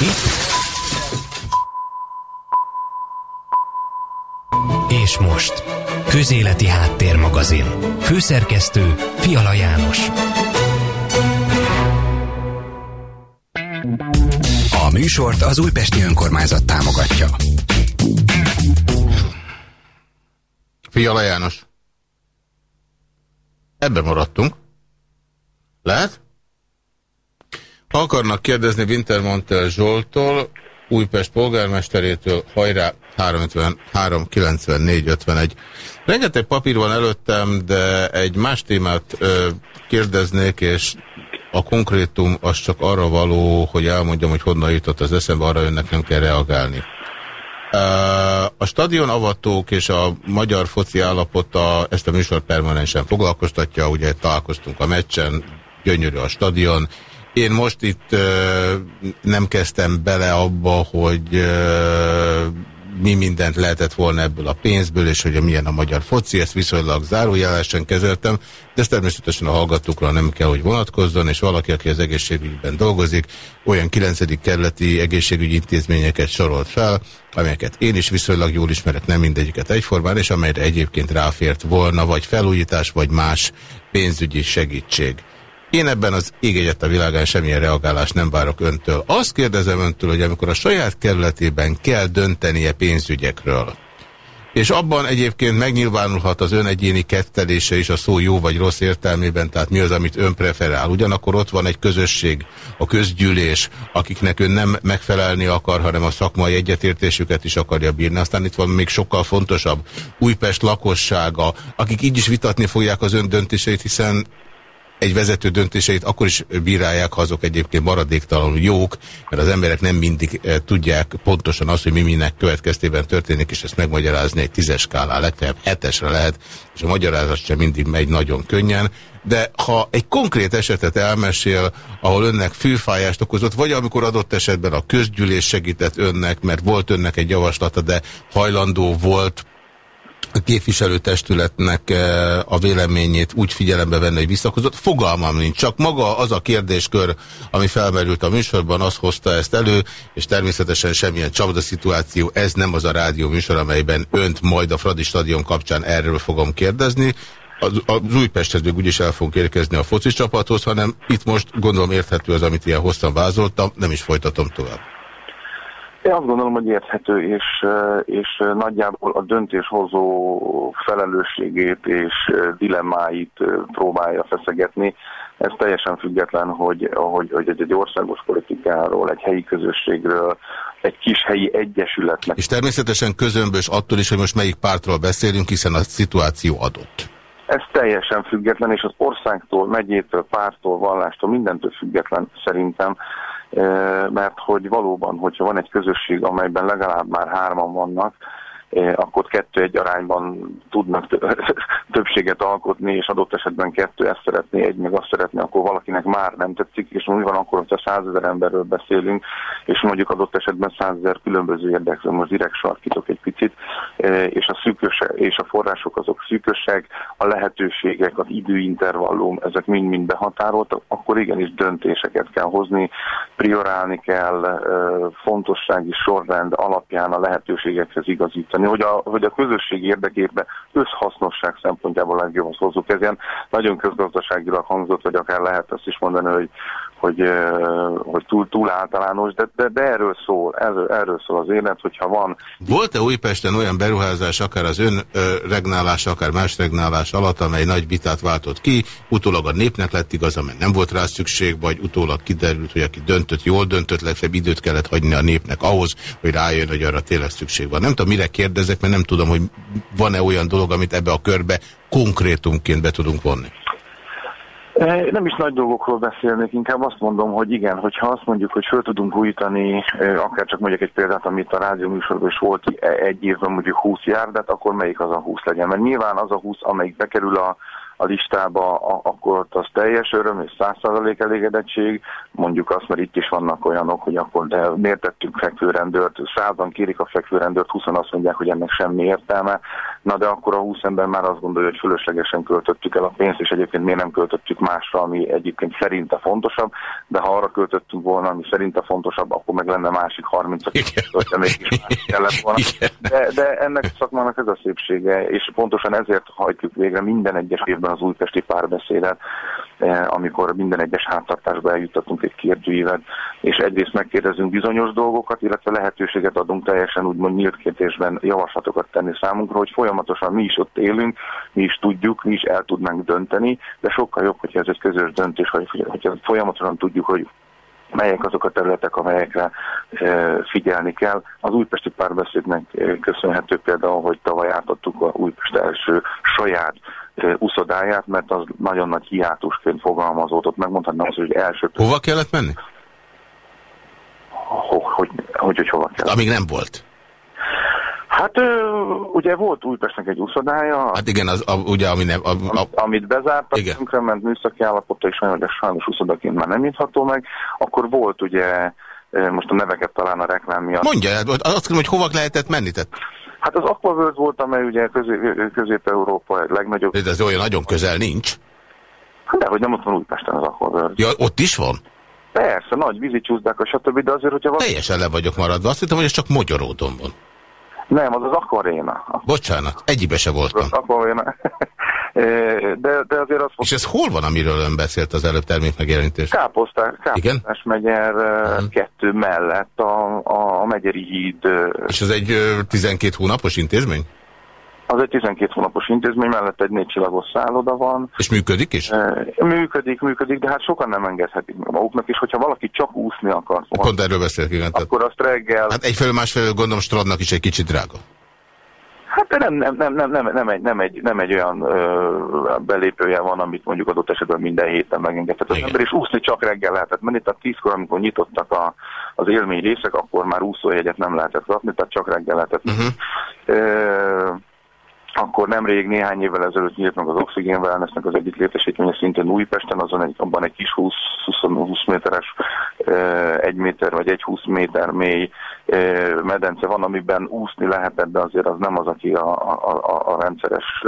Itt. És most. Közéleti Háttérmagazin. Főszerkesztő Fiala János. A műsort az Újpesti Önkormányzat támogatja. Fiala János. Ebben maradtunk. Lehet? Akarnak kérdezni Wintermantel Zsoltól, Újpest polgármesterétől, hajrá 353 94 51. Rengeteg papír van előttem, de egy más témát ö, kérdeznék, és a konkrétum az csak arra való, hogy elmondjam, hogy honnan jutott az eszembe, arra önnek nem kell reagálni. A stadion avatók és a magyar foci állapota ezt a műsor permanensen foglalkoztatja, ugye találkoztunk a meccsen, gyönyörű a stadion. Én most itt nem kezdtem bele abba, hogy mi mindent lehetett volna ebből a pénzből, és hogy milyen a magyar foci, ezt viszonylag zárójelesen kezeltem, de ezt természetesen a hallgatókra nem kell, hogy vonatkozzon, és valaki, aki az egészségügyben dolgozik, olyan 9. kerületi egészségügyi intézményeket sorolt fel, amelyeket én is viszonylag jól ismerek, nem mindegyiket egyformán, és amelyre egyébként ráfért volna, vagy felújítás, vagy más pénzügyi segítség. Én ebben az ég egyet a világán semmilyen reagálást nem várok öntől. Azt kérdezem öntől, hogy amikor a saját kerületében kell döntenie pénzügyekről, és abban egyébként megnyilvánulhat az ön egyéni kettelése is a szó jó vagy rossz értelmében, tehát mi az, amit ön preferál. Ugyanakkor ott van egy közösség, a közgyűlés, akiknek ön nem megfelelni akar, hanem a szakmai egyetértésüket is akarja bírni. Aztán itt van még sokkal fontosabb, Újpest lakossága, akik így is vitatni fogják az ön döntéseit, hiszen egy vezető döntéseit akkor is bírálják, ha azok egyébként maradéktalanul jók, mert az emberek nem mindig eh, tudják pontosan azt, hogy mi minek következtében történik, és ezt megmagyarázni egy tízes skálán, legfeljebb hetesre lehet, és a magyarázat sem mindig megy nagyon könnyen. De ha egy konkrét esetet elmesél, ahol önnek fülfájást okozott, vagy amikor adott esetben a közgyűlés segített önnek, mert volt önnek egy javaslata, de hajlandó volt a képviselőtestületnek eh, a véleményét úgy figyelembe venni, hogy visszakozott. Fogalmam nincs, csak maga az a kérdéskör, ami felmerült a műsorban, az hozta ezt elő, és természetesen semmilyen csapda szituáció, ez nem az a rádió műsor, amelyben önt majd a Fradi stadion kapcsán erről fogom kérdezni. Az, az Újpesthez még úgyis el fogunk érkezni a foci csapathoz, hanem itt most gondolom érthető az, amit ilyen hosszan vázoltam, nem is folytatom tovább. Én azt gondolom, hogy érthető, és, és nagyjából a döntéshozó felelősségét és dilemmáit próbálja feszegetni. Ez teljesen független, hogy, hogy, hogy egy országos politikáról, egy helyi közösségről, egy kis helyi egyesületnek. És természetesen közömbös attól is, hogy most melyik pártról beszélünk, hiszen a szituáció adott. Ez teljesen független, és az országtól, megyétől, pártól, vallástól, mindentől független szerintem mert hogy valóban, hogyha van egy közösség, amelyben legalább már hárman vannak, akkor kettő egy arányban tudnak többséget alkotni, és adott esetben kettő ezt szeretné, egy meg azt szeretné, akkor valakinek már nem tetszik, és mi van akkor, hogyha százezer emberről beszélünk, és mondjuk adott esetben százezer különböző érdekről, most direkt sarkítok egy picit, és a szűkös, és a források azok szűkösek, a lehetőségek, az időintervallum, ezek mind-mind behatároltak, akkor igenis döntéseket kell hozni, priorálni kell, fontossági sorrend alapján a lehetőségekhez igazítani segíteni, hogy a, hogy a közösség érdekében összhasznosság szempontjából legjobban hozzuk. Ez ilyen nagyon közgazdaságilag hangzott, vagy akár lehet azt is mondani, hogy, hogy, hogy túl, túl általános, de, de, de erről szól, erről, erről szól az élet, hogyha van... Volt-e Újpesten olyan beruházás, akár az ön ö, regnálása, akár más regnálás alatt, amely nagy vitát váltott ki, utólag a népnek lett igaza, mert nem volt rá szükség, vagy utólag kiderült, hogy aki döntött, jól döntött, legfeljebb időt kellett hagyni a népnek ahhoz, hogy rájön, hogy arra tényleg szükség van. Nem tudom, mire kérdezek, mert nem tudom, hogy van-e olyan dolog, amit ebbe a körbe konkrétumként be tudunk vonni. Nem is nagy dolgokról beszélnék, inkább azt mondom, hogy igen, hogyha azt mondjuk, hogy föl tudunk újítani, akár csak mondjuk egy példát, amit a rádió műsorban is volt, egy évben mondjuk 20 járdát, akkor melyik az a 20 legyen? Mert nyilván az a 20, amelyik bekerül a, a listába, a, akkor az teljes öröm és 100% elégedettség, mondjuk azt, mert itt is vannak olyanok, hogy akkor de miért tettünk fekvőrendőrt, százan kérik a fekvőrendőrt, 20 azt mondják, hogy ennek semmi értelme, na de akkor a 20 ember már azt gondolja, hogy fölöslegesen költöttük el a pénzt, és egyébként miért nem költöttük másra, ami egyébként szerinte fontosabb, de ha arra költöttünk volna, ami szerinte fontosabb, akkor meg lenne másik 30 hogy mégis más kellett volna. De, de ennek a szakmának ez a szépsége, és pontosan ezért hajtjuk végre minden egyes évben az újpesti párbeszédet, eh, amikor minden egyes háztartásba eljuttatunk egy kérdőívet, és egyrészt megkérdezünk bizonyos dolgokat, illetve lehetőséget adunk teljesen úgymond nyílt kérdésben javaslatokat tenni számunkra, hogy folyamatosan mi is ott élünk, mi is tudjuk, mi is el tudnánk dönteni, de sokkal jobb, hogyha ez egy közös döntés, hogy, hogy folyamatosan tudjuk, hogy melyek azok a területek, amelyekre e, figyelni kell. Az újpesti párbeszédnek e, köszönhető például, hogy tavaly átadtuk a Újpest első saját uszodáját, mert az nagyon nagy hiátusként fogalmazódott. Megmondhatnám azt, hogy első... Hova kellett menni? Hogy, hogy, hogy, hogy hova kellett? Amíg nem volt. Hát ugye volt Újpestnek egy úszodája. Hát igen, az, a, ugye, ami nem, a, a, amit bezártak, igen. ment műszaki állapota, és hogy sajnos úszodaként már nem nyitható meg. Akkor volt ugye, most a neveket talán a reklám miatt. Mondja, azt kérdem, hogy hova lehetett menni? Tehát... Hát az Aquaworld volt, amely ugye Közép-Európa egy legnagyobb... De ez olyan nagyon közel nincs. Hát de hogy nem ott van Újpesten az Aquaworld. Ja, ott is van? Persze, nagy vízicsúzdák, a stb. De azért, hogyha... Teljesen le vagyok maradva. Azt hittem, hogy ez csak Magyaródon van. Nem, az az Aquarena. Bocsánat, egyikbe se voltam. Az Aquarena. De, de azért az... És ez hol van, amiről ön beszélt az előbb termékmegjelenítés? Káposztás, Káposztás megyer hmm. kettő mellett a, a, Megyeri híd. És ez egy 12 hónapos intézmény? Az egy 12 hónapos intézmény, mellett egy négy csillagos szálloda van. És működik is? Működik, működik, de hát sokan nem engedhetik meg maguknak, és hogyha valaki csak úszni akar, Pont erről beszélek, igen. Akkor azt reggel... Hát egyfelől másfelől gondolom strandnak is egy kicsit drága. Hát nem, nem, nem, nem, nem, nem, egy, nem, egy, nem egy olyan ö, belépője van, amit mondjuk adott esetben minden héten megengedhet az ember, és úszni csak reggel lehetett menni, tehát tízkor, amikor nyitottak a, az élmény részek, akkor már úszójegyet nem lehetett kapni, tehát csak reggel lehetett. Uh -huh. ö, akkor nemrég néhány évvel ezelőtt nyílt meg az Oxygen Wellnessnek az egyik létesítménye szintén Újpesten, azon egy, abban egy kis 20, 20, 20 méteres, egy méter vagy egy 20 méter mély medence van, amiben úszni lehetett, de azért az nem az, aki a, a, a, rendszeres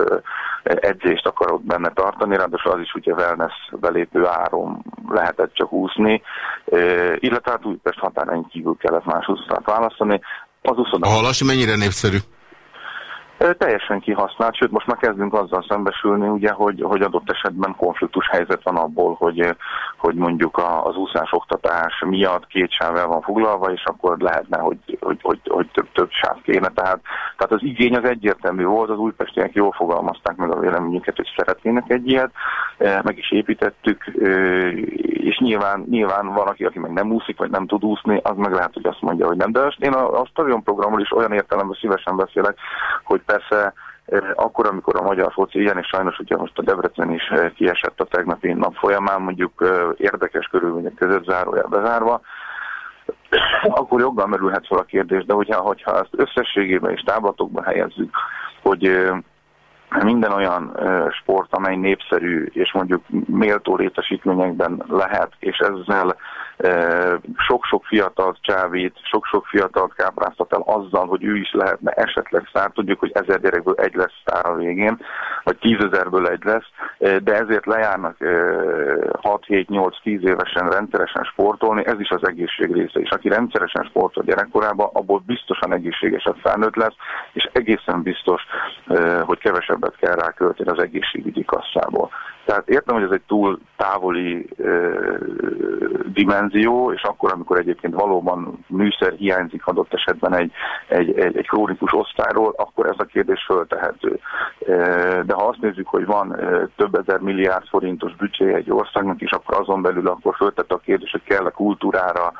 edzést akarod benne tartani, ráadásul az is ugye wellness belépő áron lehetett csak úszni, illetve hát Újpest határain kívül kellett más úszót választani. Az úszónak... A halasi mennyire népszerű? Teljesen kihasznált, sőt most már kezdünk azzal szembesülni, ugye, hogy, hogy adott esetben konfliktus helyzet van abból, hogy, hogy mondjuk az úszás oktatás miatt két sáv el van foglalva, és akkor lehetne, hogy, hogy, hogy, hogy több, több sáv kéne. Tehát, tehát az igény az egyértelmű volt, az újpestiek jól fogalmazták meg a véleményüket, hogy szeretnének egy ilyet, meg is építettük, és nyilván, nyilván van, aki, aki meg nem úszik, vagy nem tud úszni, az meg lehet, hogy azt mondja, hogy nem. De én a, a stadion programról is olyan értelemben szívesen beszélek, hogy persze akkor, amikor a magyar foci ilyen, és sajnos ugye most a Debrecen is kiesett a tegnapi nap folyamán, mondjuk érdekes körülmények között zárójel bezárva, akkor joggal merülhet fel a kérdés, de hogyha, hogyha ezt összességében és táblatokban helyezzük, hogy minden olyan sport, amely népszerű és mondjuk méltó létesítményekben lehet, és ezzel sok-sok fiatal csávít, sok-sok fiatal kápráztat el azzal, hogy ő is lehetne esetleg szár. Tudjuk, hogy ezer gyerekből egy lesz szár a végén, vagy tízezerből egy lesz, de ezért lejárnak 6-7-8-10 évesen rendszeresen sportolni, ez is az egészség része. És aki rendszeresen sportol gyerekkorában, abból biztosan egészségesebb felnőtt lesz, és egészen biztos, hogy kevesebbet kell rá költeni az egészségügyi kasszából. Tehát értem, hogy ez egy túl távoli ö, dimenzió, és akkor, amikor egyébként valóban műszer hiányzik adott esetben egy, egy, egy, egy krónikus osztályról, akkor ez a kérdés föltehető. De ha azt nézzük, hogy van több ezer milliárd forintos büdzsé egy országnak, és akkor azon belül akkor föltett a kérdés, hogy kell a kultúrára,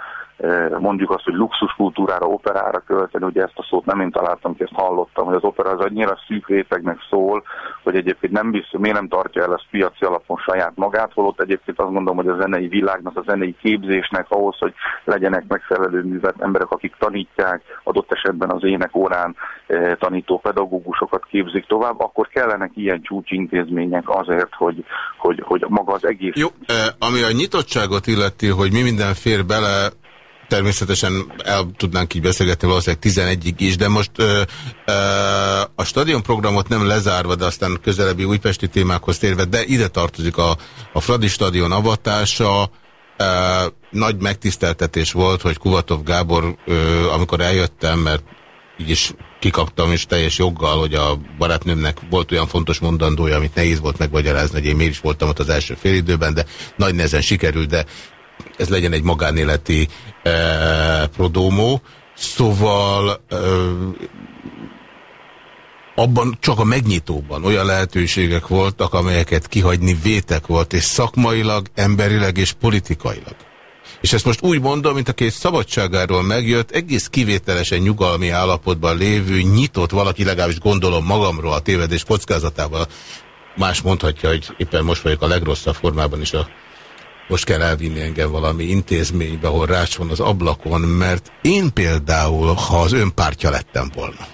mondjuk azt, hogy luxuskultúrára, operára költeni, ugye ezt a szót nem én találtam ki, ezt hallottam, hogy az opera az annyira szűk rétegnek szól, hogy egyébként nem biztos, miért nem tartja el ezt piaci alapon saját magát, holott egyébként azt gondolom, hogy a zenei világnak, a zenei képzésnek ahhoz, hogy legyenek megfelelő művet emberek, akik tanítják, adott esetben az ének órán tanító pedagógusokat képzik tovább, akkor kellenek ilyen csúcsintézmények azért, hogy, hogy, hogy maga az egész... Jó, ami a nyitottságot illeti, hogy mi minden fér bele, természetesen el tudnánk így beszélgetni valószínűleg 11-ig is, de most ö, ö, a stadionprogramot nem lezárva, de aztán közelebbi újpesti témákhoz térve, de ide tartozik a, a Fradi stadion avatása, ö, nagy megtiszteltetés volt, hogy Kuvatov Gábor, ö, amikor eljöttem, mert így is kikaptam, és teljes joggal, hogy a barátnőmnek volt olyan fontos mondandója, amit nehéz volt megmagyarázni, hogy én miért is voltam ott az első félidőben, de nagy nehezen sikerült, de ez legyen egy magánéleti eh, prodómó. Szóval eh, abban csak a megnyitóban olyan lehetőségek voltak, amelyeket kihagyni vétek volt, és szakmailag, emberileg és politikailag. És ezt most úgy mondom, mint aki szabadságáról megjött, egész kivételesen nyugalmi állapotban lévő, nyitott valaki, legalábbis gondolom magamról a tévedés kockázatával. Más mondhatja, hogy éppen most vagyok a legrosszabb formában is a most kell elvinni engem valami intézménybe, ahol rács van az ablakon, mert én például, ha az önpártja lettem volna,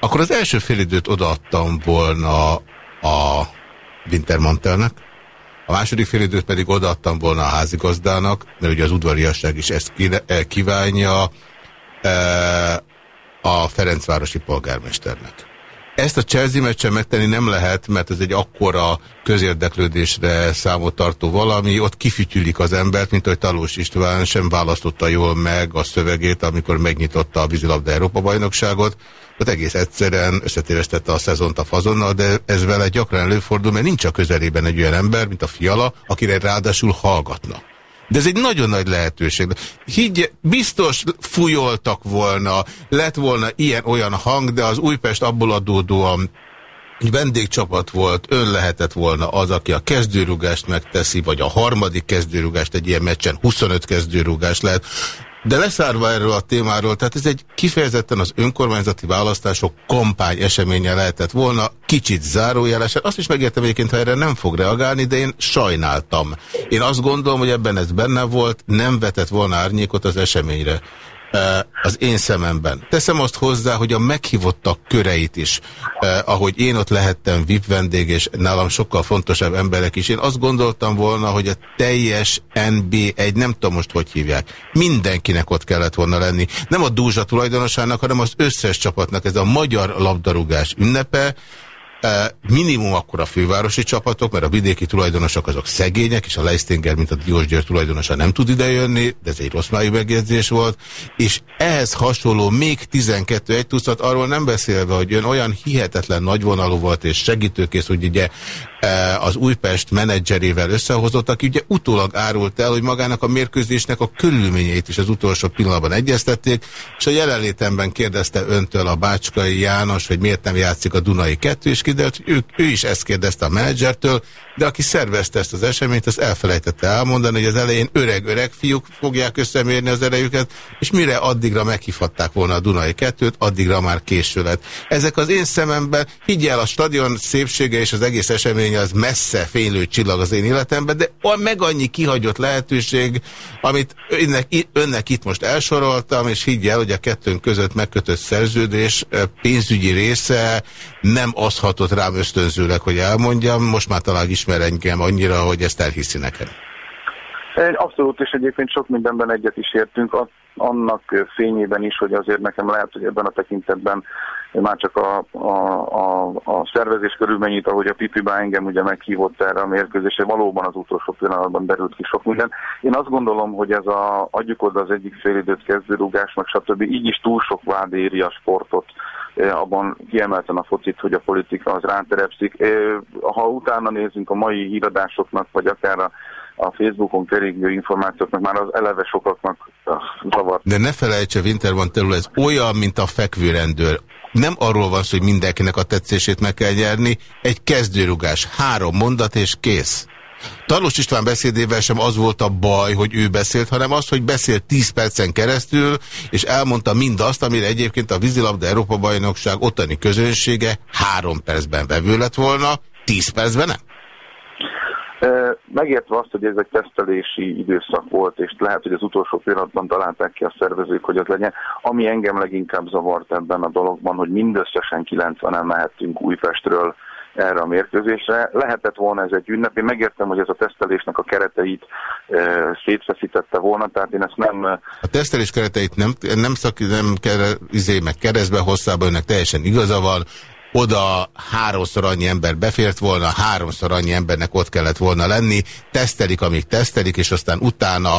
akkor az első félidőt odaadtam volna a Wintermantelnek, a második félidőt pedig odaadtam volna a házigazdának, mert ugye az udvariasság is ezt eh, kívánja, eh, a Ferencvárosi polgármesternek. Ezt a Chelsea meccsen megtenni nem lehet, mert ez egy akkora közérdeklődésre számot tartó valami, ott kifütyülik az embert, mint hogy Talós István sem választotta jól meg a szövegét, amikor megnyitotta a vízilabda Európa bajnokságot. Ott egész egyszerűen összetévesztette a szezont a fazonnal, de ez vele gyakran előfordul, mert nincs a közelében egy olyan ember, mint a fiala, akire ráadásul hallgatna. De ez egy nagyon nagy lehetőség. Higgye, biztos fújoltak volna, lett volna ilyen-olyan hang, de az Újpest abból adódóan egy vendégcsapat volt, ön lehetett volna az, aki a kezdőrugást megteszi, vagy a harmadik kezdőrugást egy ilyen meccsen, 25 kezdőrugás lehet. De leszárva erről a témáról, tehát ez egy kifejezetten az önkormányzati választások kampány eseménye lehetett volna, kicsit zárójelesen. Azt is megértem egyébként, ha erre nem fog reagálni, de én sajnáltam. Én azt gondolom, hogy ebben ez benne volt, nem vetett volna árnyékot az eseményre az én szememben. Teszem azt hozzá, hogy a meghívottak köreit is, ahogy én ott lehettem VIP vendég, és nálam sokkal fontosabb emberek is, én azt gondoltam volna, hogy a teljes NB1, nem tudom most, hogy hívják, mindenkinek ott kellett volna lenni. Nem a Dúzsa tulajdonosának, hanem az összes csapatnak. Ez a magyar labdarúgás ünnepe, Minimum akkor a fővárosi csapatok, mert a vidéki tulajdonosok azok szegények, és a Leistinger, mint a Diós György tulajdonosa nem tud idejönni, de ez egy rossz májú megjegyzés volt, és ehhez hasonló még 12 egy tucat, arról nem beszélve, hogy ön olyan hihetetlen nagyvonalú volt és segítőkész, hogy ugye az Újpest menedzserével összehozott, aki ugye utólag árult el, hogy magának a mérkőzésnek a körülményeit is az utolsó pillanatban egyeztették, és a jelenlétemben kérdezte öntől a Bácskai János, hogy miért nem játszik a Dunai kettő, és kiderült, ő, ő is ezt kérdezte a menedzsertől, de aki szervezte ezt az eseményt, az elfelejtette elmondani, hogy az elején öreg-öreg fiúk fogják összemérni az erejüket, és mire addigra meghívhatták volna a Dunai kettőt, addigra már késő lett. Ezek az én szememben, higgyel, a stadion szépsége és az egész esemény az messze fénylő csillag az én életemben, de meg annyi kihagyott lehetőség, amit önnek, önnek itt most elsoroltam, és higgyel, hogy a kettőnk között megkötött szerződés pénzügyi része nem az hatott rám ösztönzőleg, hogy elmondjam, most már talán is ismer engem annyira, hogy ezt elhiszi nekem. Abszolút, és egyébként sok mindenben egyet is értünk, annak fényében is, hogy azért nekem lehet, hogy ebben a tekintetben már csak a, a, a, a szervezés körülményét, ahogy a Pipiba engem ugye meghívott erre a mérkőzésre, valóban az utolsó pillanatban derült ki sok minden. Én azt gondolom, hogy ez a adjuk oda az egyik félidőt kezdőrugás, meg stb. így is túl sok vád éri a sportot abban kiemelten a focit, hogy a politika az ráterepszik. Ha utána nézünk a mai híradásoknak, vagy akár a a Facebookon keringő információknak már az eleve sokaknak zavart. De ne felejtse, Winterman terül, ez olyan, mint a fekvőrendőr. Nem arról van szó, hogy mindenkinek a tetszését meg kell nyerni, egy kezdőrugás, három mondat és kész. Talós István beszédével sem az volt a baj, hogy ő beszélt, hanem az, hogy beszélt 10 percen keresztül, és elmondta mindazt, amire egyébként a vízilabda Európa bajnokság ottani közönsége három percben vevő lett volna, 10 percben nem. Megértve azt, hogy ez egy tesztelési időszak volt, és lehet, hogy az utolsó pillanatban találták ki a szervezők, hogy az legyen. Ami engem leginkább zavart ebben a dologban, hogy mindösszesen 90-en mehettünk Újpestről erre a mérkőzésre. Lehetett volna ez egy ünnep, én megértem, hogy ez a tesztelésnek a kereteit e, szétfeszítette volna, tehát én ezt nem... A tesztelés kereteit nem, nem, szak, nem kere, izé, meg keresztbe hosszában, önnek teljesen igaza van, oda háromszor annyi ember befért volna, háromszor annyi embernek ott kellett volna lenni, tesztelik, amíg tesztelik, és aztán utána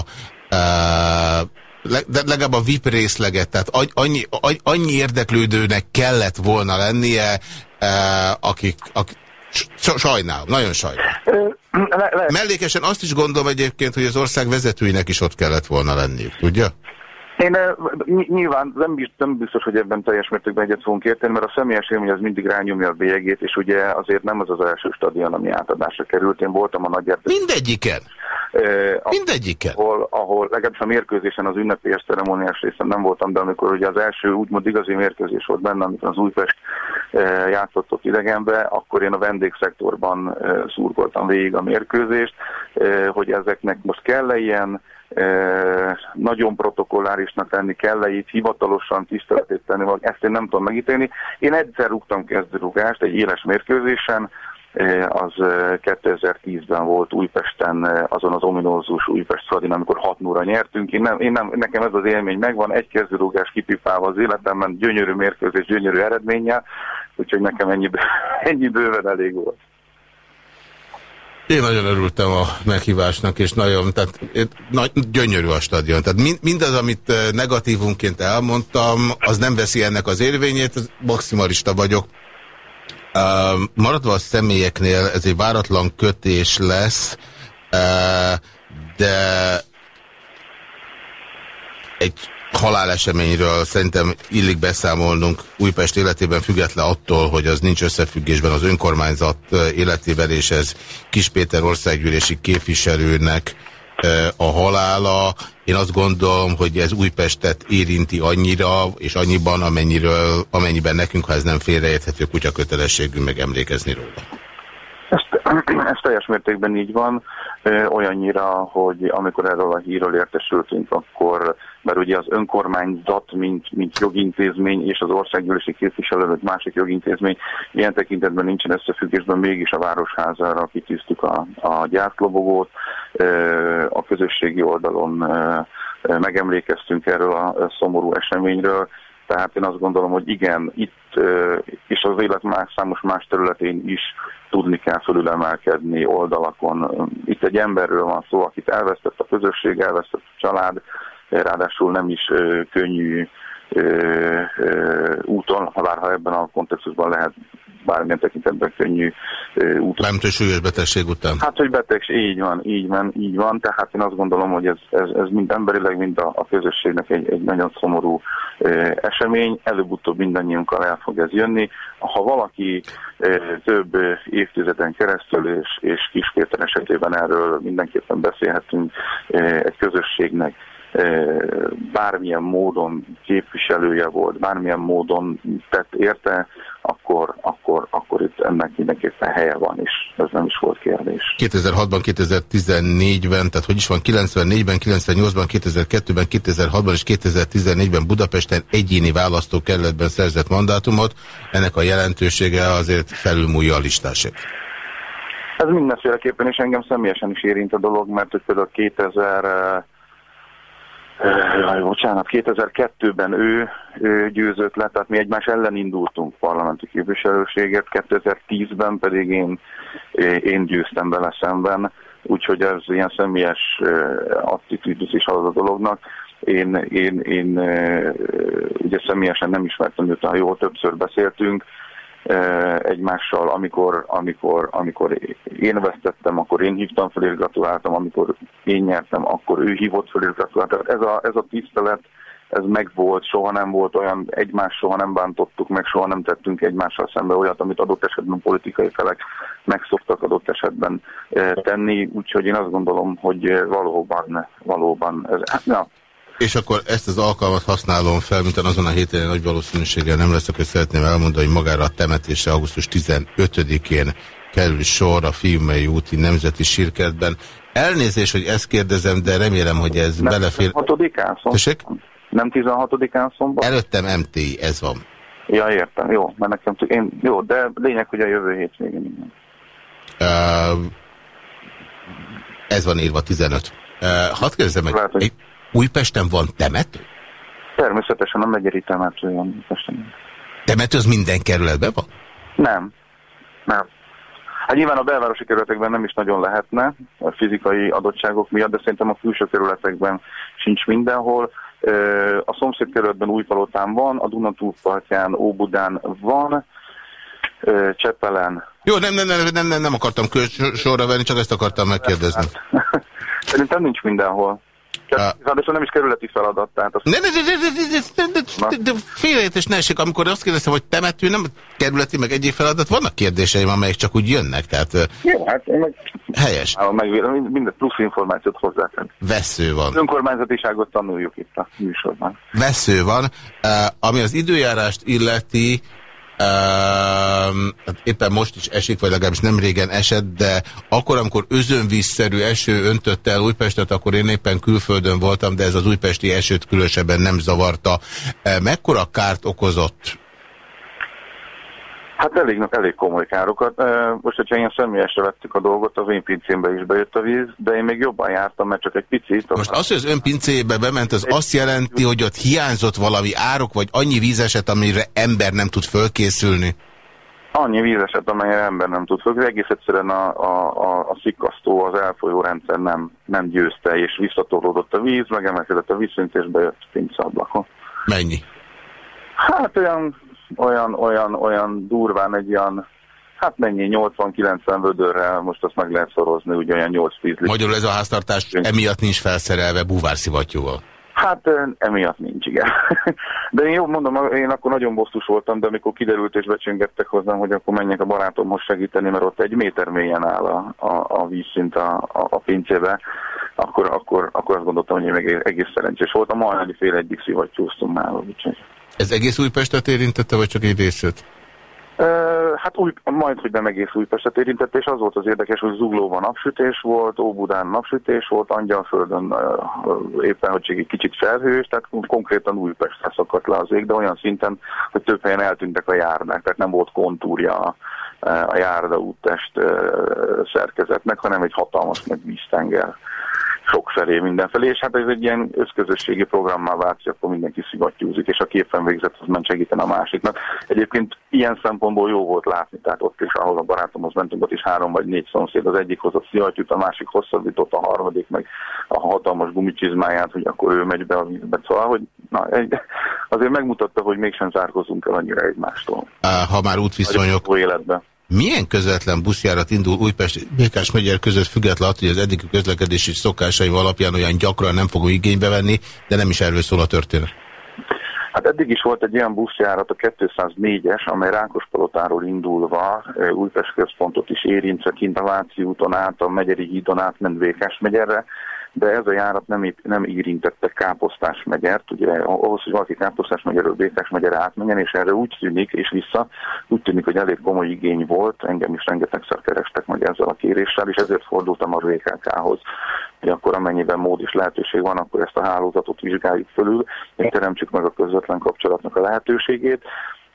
uh, de legalább a VIP részleget, tehát annyi, annyi érdeklődőnek kellett volna lennie, akik, akik sajnálom, nagyon sajnálom. Le, le. Mellékesen azt is gondolom egyébként, hogy az ország vezetőinek is ott kellett volna lenniük, tudja? Én nyilván nem biztos, nem biztos, hogy ebben teljes mértékben egyet fogunk érteni, mert a személyes élmény az mindig rányomja a bélyegét, és ugye azért nem az az első stadion, ami átadásra került. Én voltam a nagy erdő. Mindegyiken? Eh, Mindegyiken? Ahol, ahol legalábbis a mérkőzésen az ünnepélyes ceremóniás részen nem voltam, de amikor ugye az első úgymond igazi mérkőzés volt benne, amikor az Újpest eh, játszott ott idegenbe, akkor én a vendégszektorban eh, szurkoltam végig a mérkőzést, eh, hogy ezeknek most kell -e ilyen nagyon protokollárisnak lenni kell -e itt hivatalosan tiszteletét tenni, vagy ezt én nem tudom megítélni. Én egyszer rúgtam kezdőrugást egy éles mérkőzésen, az 2010-ben volt Újpesten, azon az ominózus Újpest Szadin, amikor 6 0 nyertünk. Én nem, én nem, nekem ez az élmény megvan, egy kezdőrúgás kipipálva az életemben, gyönyörű mérkőzés, gyönyörű eredménnyel, úgyhogy nekem ennyi, ennyi bőven elég volt. Én nagyon örültem a meghívásnak, és nagyon, tehát nagy, gyönyörű a stadion. Tehát mind, mindaz, amit negatívunként elmondtam, az nem veszi ennek az érvényét, maximalista vagyok. Uh, maradva a személyeknél, ez egy váratlan kötés lesz, uh, de egy haláleseményről szerintem illik beszámolnunk Újpest életében független attól, hogy az nincs összefüggésben az önkormányzat életében, és ez Kispéter országgyűlési képviselőnek a halála. Én azt gondolom, hogy ez Újpestet érinti annyira, és annyiban, amennyiről, amennyiben nekünk, ha ez nem félreérthető kutya kötelességünk meg emlékezni róla. Ez, ez teljes mértékben így van, olyannyira, hogy amikor erről a hírről értesültünk, akkor mert ugye az önkormányzat, mint, mint jogintézmény, és az országgyűlési képviselő, vagy másik jogintézmény ilyen tekintetben nincsen összefüggésben, mégis a Városházára kitűztük a, a gyártlobogót, a közösségi oldalon megemlékeztünk erről a szomorú eseményről, tehát én azt gondolom, hogy igen, itt és az élet más, számos más területén is tudni kell fölülemelkedni oldalakon. Itt egy emberről van szó, akit elvesztett a közösség, elvesztett a család, ráadásul nem is könnyű úton, bár ha ebben a kontextusban lehet bármilyen tekintetben könnyű úton. Nem súlyos betegség után. Hát, hogy betegség, így van, így van, így van. Tehát én azt gondolom, hogy ez, ez, ez mind emberileg, mind a, a közösségnek egy, egy nagyon szomorú e, esemény. Előbb-utóbb mindannyiunkkal el fog ez jönni. Ha valaki e, több évtizeden keresztül, és, és Kispéter esetében erről mindenképpen beszélhetünk e, egy közösségnek, bármilyen módon képviselője volt, bármilyen módon tett érte, akkor, akkor, akkor itt ennek mindenképpen helye van, és ez nem is volt kérdés. 2006-ban, 2014-ben, tehát hogy is van, 94-ben, 98-ban, 2002-ben, 2006-ban és 2014-ben Budapesten egyéni választókerületben szerzett mandátumot, ennek a jelentősége azért felülmúlja a listásért. Ez mindenféleképpen, és engem személyesen is érint a dolog, mert hogy például 2000 Jaj, bocsánat, 2002-ben ő, ő győzött le, tehát mi egymás ellen indultunk parlamenti képviselőséget, 2010-ben pedig én, én győztem vele szemben, úgyhogy ez ilyen személyes attitűdus is az a dolognak. Én, én, én ugye személyesen nem ismertem őt, ha jól többször beszéltünk, egymással, amikor, amikor, amikor én vesztettem, akkor én hívtam fel és gratuláltam, amikor én nyertem, akkor ő hívott fel és gratuláltam. Ez a, ez a tisztelet, ez megvolt, soha nem volt olyan, egymás soha nem bántottuk meg, soha nem tettünk egymással szembe olyat, amit adott esetben politikai felek megszoktak adott esetben tenni, úgyhogy én azt gondolom, hogy valóban, valóban ez, hát, ja, és akkor ezt az alkalmat használom fel, mint azon a héten nagy valószínűséggel nem lesz, akkor szeretném elmondani, hogy magára a temetésre augusztus 15-én kerül sor a Fiumei úti Nemzeti Sírkertben. Elnézést, hogy ezt kérdezem, de remélem, hogy ez nem belefér... 16-án szombat. Nem 16-án szombat? Előttem MTI, ez van. Ja, értem, jó, mert nekem én, jó, de lényeg, hogy a jövő hétvégén. Uh, ez van írva 15. Uh, hadd kérdezzem meg, Lehet, hogy... Újpesten van temető? Természetesen a megyeri temető van Újpesten. Temető az minden kerületben van? Nem, nem. Hát nyilván a belvárosi kerületekben nem is nagyon lehetne a fizikai adottságok miatt, de szerintem a külső kerületekben sincs mindenhol. A szomszédkerületben Újpalotán van, a Dunatúlpartján, Óbudán van, Csepelen. Jó, nem, nem, nem, nem, nem, nem akartam sorra venni, csak ezt akartam megkérdezni. Szerintem nincs mindenhol. Ráadásul nem is kerületi feladat. Tehát azt... Ne, ne, ne, ne, ne, ne, ne, ne, félreértés ne esik, amikor azt kérdeztem, hogy temető, nem kerületi, meg egyéb feladat, vannak kérdéseim, amelyek csak úgy jönnek, tehát... Jó, hát én meg... Helyes. Meg, minden plusz információt hozzátenni. Vesző van. Önkormányzatiságot tanuljuk itt a műsorban. Vesző van. Ami az időjárást illeti, éppen most is esik, vagy legalábbis nem régen esett, de akkor, amikor özönvízszerű eső öntött el Újpestet, akkor én éppen külföldön voltam, de ez az újpesti esőt különösebben nem zavarta. Mekkora kárt okozott Hát elég, elég komoly károkat. Most, hogyha ilyen személyesre vettük a dolgot, az én pincémbe is bejött a víz, de én még jobban jártam, mert csak egy picit. Most az, hogy az ön pincébe bement, az azt jelenti, hogy ott hiányzott valami árok, vagy annyi vízeset, amire ember nem tud fölkészülni? Annyi vízeset, amelyre ember nem tud fölkészülni. Egész egyszerűen a, a, a, a szikasztó, az elfolyó rendszer nem, nem győzte, és visszatorlódott a víz, megemelkedett a vízszint, és bejött pinceablakon. Mennyi? Hát olyan olyan, olyan, olyan durván egy olyan, hát mennyi, 80-90 vödörrel, most azt meg lehet szorozni, ugye olyan 8 10 Magyarul ez a háztartás emiatt nincs felszerelve búvárszivattyúval? Hát emiatt nincs, igen. De én jó mondom, én akkor nagyon bosszus voltam, de amikor kiderült és becsöngettek hozzám, hogy akkor menjek a barátomhoz segíteni, mert ott egy méter mélyen áll a, a, a vízszint a, a, a pincébe, akkor, akkor, akkor azt gondoltam, hogy én meg egész szerencsés voltam, majdnem fél egyik szivattyúztunk nála, úgyhogy. Ez egész Újpestet érintette, vagy csak egy részét? Hát új, majd, hogy nem egész Újpestet érintette, és az volt az érdekes, hogy Zuglóban napsütés volt, Óbudán napsütés volt, Angyalföldön éppen, hogy egy kicsit felhős, tehát konkrétan Újpestre szakadt le az ég, de olyan szinten, hogy több helyen eltűntek a járdák, tehát nem volt kontúrja a járda úttest szerkezetnek, hanem egy hatalmas meg víztenger sokfelé mindenfelé, és hát ez egy ilyen összközösségi programmá vált, hogy akkor mindenki szivattyúzik, és a képen végzett az ment segíteni a másiknak. Egyébként ilyen szempontból jó volt látni, tehát ott is, ahol a barátomhoz mentünk, ott is három vagy négy szomszéd, az egyik hozott szivattyút, a másik hosszabbított, a harmadik meg a hatalmas gumicsizmáját, hogy akkor ő megy be a vízbe. Szóval, hogy na, egy, azért megmutatta, hogy mégsem zárkozunk el annyira egymástól. Ha már útviszonyok... Életben. Milyen közvetlen buszjárat indul Újpest Békás megyer között függetlenül, hogy az eddigi közlekedési szokásaim alapján olyan gyakran nem fogom igénybe venni, de nem is erről szól a történet? Hát eddig is volt egy olyan buszjárat, a 204-es, amely Rákospalotáról indulva Újpest központot is érintve kint a Váci úton át, a Megyeri hídon át ment Békás megyerre, de ez a járat nem, nem érintette Káposztás megyert, ugye ahhoz, hogy valaki Káposztás megyerről Békás megyere átmenjen, és erre úgy tűnik, és vissza, úgy tűnik, hogy elég komoly igény volt, engem is rengetegszer kerestek meg ezzel a kéréssel, és ezért fordultam a VKK-hoz, hogy akkor amennyiben mód és lehetőség van, akkor ezt a hálózatot vizsgáljuk fölül, és teremtsük meg a közvetlen kapcsolatnak a lehetőségét,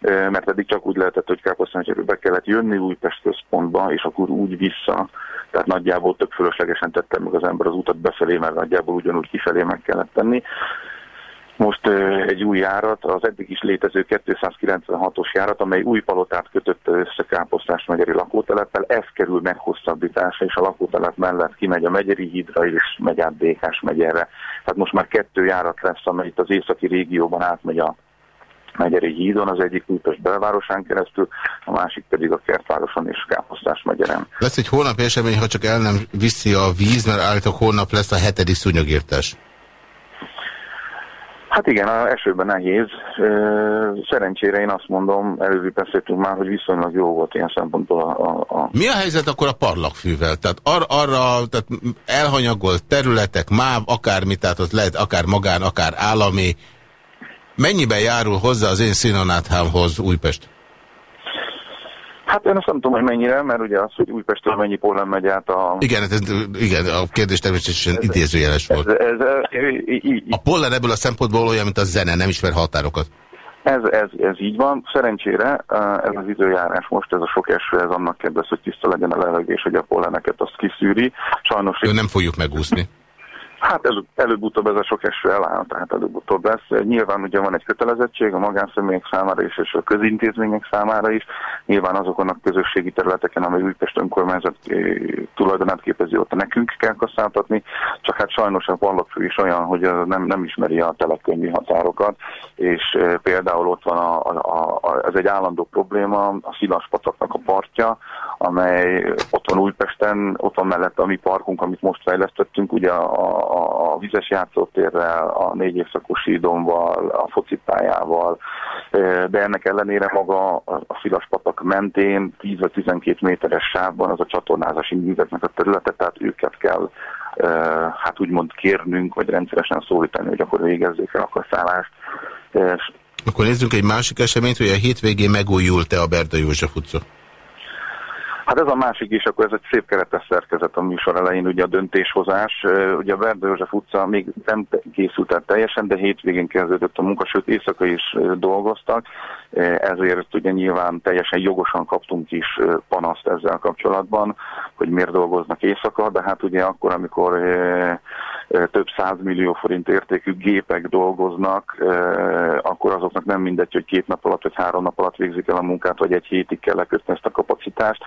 mert eddig csak úgy lehetett, hogy Káposztásmegyerről be kellett jönni Újpest központba, és akkor úgy vissza, tehát nagyjából tök fölöslegesen tettem meg az ember az utat befelé, mert nagyjából ugyanúgy kifelé meg kellett tenni. Most egy új járat, az eddig is létező 296-os járat, amely új palotát kötötte össze Káposztás megyeri lakóteleppel, ez kerül meghosszabbításra, és a lakótelep mellett kimegy a megyeri hídra, és megy át Békás megyerre. Tehát most már kettő járat lesz, amely itt az északi régióban átmegy a megyeri hídon, az egyik Újpest belvárosán keresztül, a másik pedig a Kertvároson és Káposztás megyeren. Lesz egy holnapi esemény, ha csak el nem viszi a víz, mert állítok holnap lesz a hetedik szúnyogírtás. Hát igen, a esőben nehéz. Szerencsére én azt mondom, előbb beszéltünk már, hogy viszonylag jó volt ilyen szempontból a... a, a... Mi a helyzet akkor a parlagfűvel? Tehát ar arra tehát elhanyagolt területek, MÁV, akármi, tehát ott lehet akár magán, akár állami, Mennyiben járul hozzá az én színonáthámhoz Újpest? Hát én azt nem tudom, hogy mennyire, mert ugye az, hogy Újpestről mennyi pollen megy át a... Igen, ez, igen a kérdés természetesen ez, idézőjeles volt. Ez, ez, ez. A pollen ebből a szempontból olyan, mint a zene, nem ismer határokat. Ez, ez, ez így van. Szerencsére ez az időjárás most, ez a sok eső, ez annak kedves, hogy tiszta legyen a levegés, hogy a polleneket azt kiszűri. Sajnos... Ő nem fogjuk megúszni. Hát előbb, előbb-utóbb ez a sok eső eláll, tehát előbb-utóbb lesz. Nyilván ugye van egy kötelezettség a magánszemélyek számára is, és a közintézmények számára is. Nyilván azokon a közösségi területeken, amely Újpest önkormányzat eh, tulajdonát képezi, ott nekünk kell kaszáltatni, csak hát sajnos a vallapfő is olyan, hogy nem, nem ismeri a telekönyvi határokat, és eh, például ott van, a, a, a, ez egy állandó probléma, a Szilaspataknak a partja, amely ott van Újpesten, ott van mellett a mi parkunk, amit most fejlesztettünk, ugye a vizes játszótérrel, a négy évszakos sídomval, a focipályával, de ennek ellenére maga a Szilaspatak mentén 10 vagy 12 méteres sávban az a csatornázási műveknek a területe, tehát őket kell hát úgymond kérnünk, vagy rendszeresen szólítani, hogy akkor végezzék el a kaszállást. Akkor nézzünk egy másik eseményt, hogy a hétvégén megújult-e a Berda József utca? Hát ez a másik is, akkor ez egy szép keretes szerkezet a műsor elején, ugye a döntéshozás. Ugye a Verde József utca még nem készült el teljesen, de hétvégén kezdődött a munka, sőt éjszaka is dolgoztak, ezért ugye nyilván teljesen jogosan kaptunk is panaszt ezzel kapcsolatban, hogy miért dolgoznak éjszaka, de hát ugye akkor, amikor több millió forint értékű gépek dolgoznak, akkor azoknak nem mindegy, hogy két nap alatt vagy három nap alatt végzik el a munkát, vagy egy hétig kell lekötni ezt a kapacitást.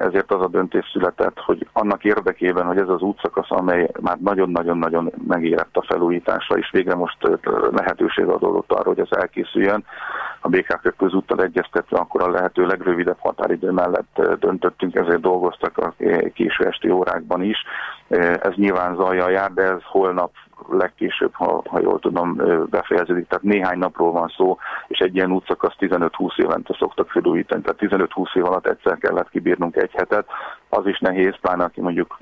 Ezért az a döntés született, hogy annak érdekében, hogy ez az útszakasz, amely már nagyon-nagyon-nagyon megérett a felújításra, és végre most lehetőség adódott arra, hogy ez elkészüljön, a BKK közúttal egyeztetve akkor a lehető legrövidebb határidő mellett döntöttünk, ezért dolgoztak a késő esti órákban is. Ez nyilván zajjal jár, de ez holnap legkésőbb, ha, ha jól tudom, befejeződik. Tehát néhány napról van szó, és egy ilyen útszakasz 15-20 évente szoktak felújítani. Tehát 15-20 év alatt egyszer kellett kibírnunk egy hetet. Az is nehéz, pláne aki mondjuk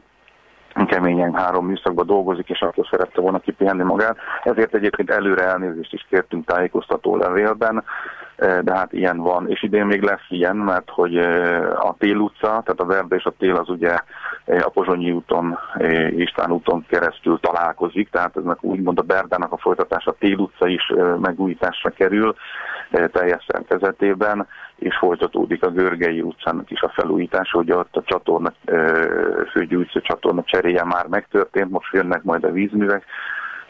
keményen három műszakba dolgozik, és akkor szerette volna kipihenni magát. Ezért egyébként előre elnézést is kértünk tájékoztató levélben, de hát ilyen van. És idén még lesz ilyen, mert hogy a Tél utca, tehát a Verde és a Tél az ugye a Pozsonyi úton, István úton keresztül találkozik, tehát eznek úgymond a Berdának a folytatása, a Tél utca is megújításra kerül teljes szerkezetében és folytatódik a Görgei utcának is a felújítása, hogy ott a csatorna, főgyújtó csatorna cseréje már megtörtént, most jönnek majd a vízművek,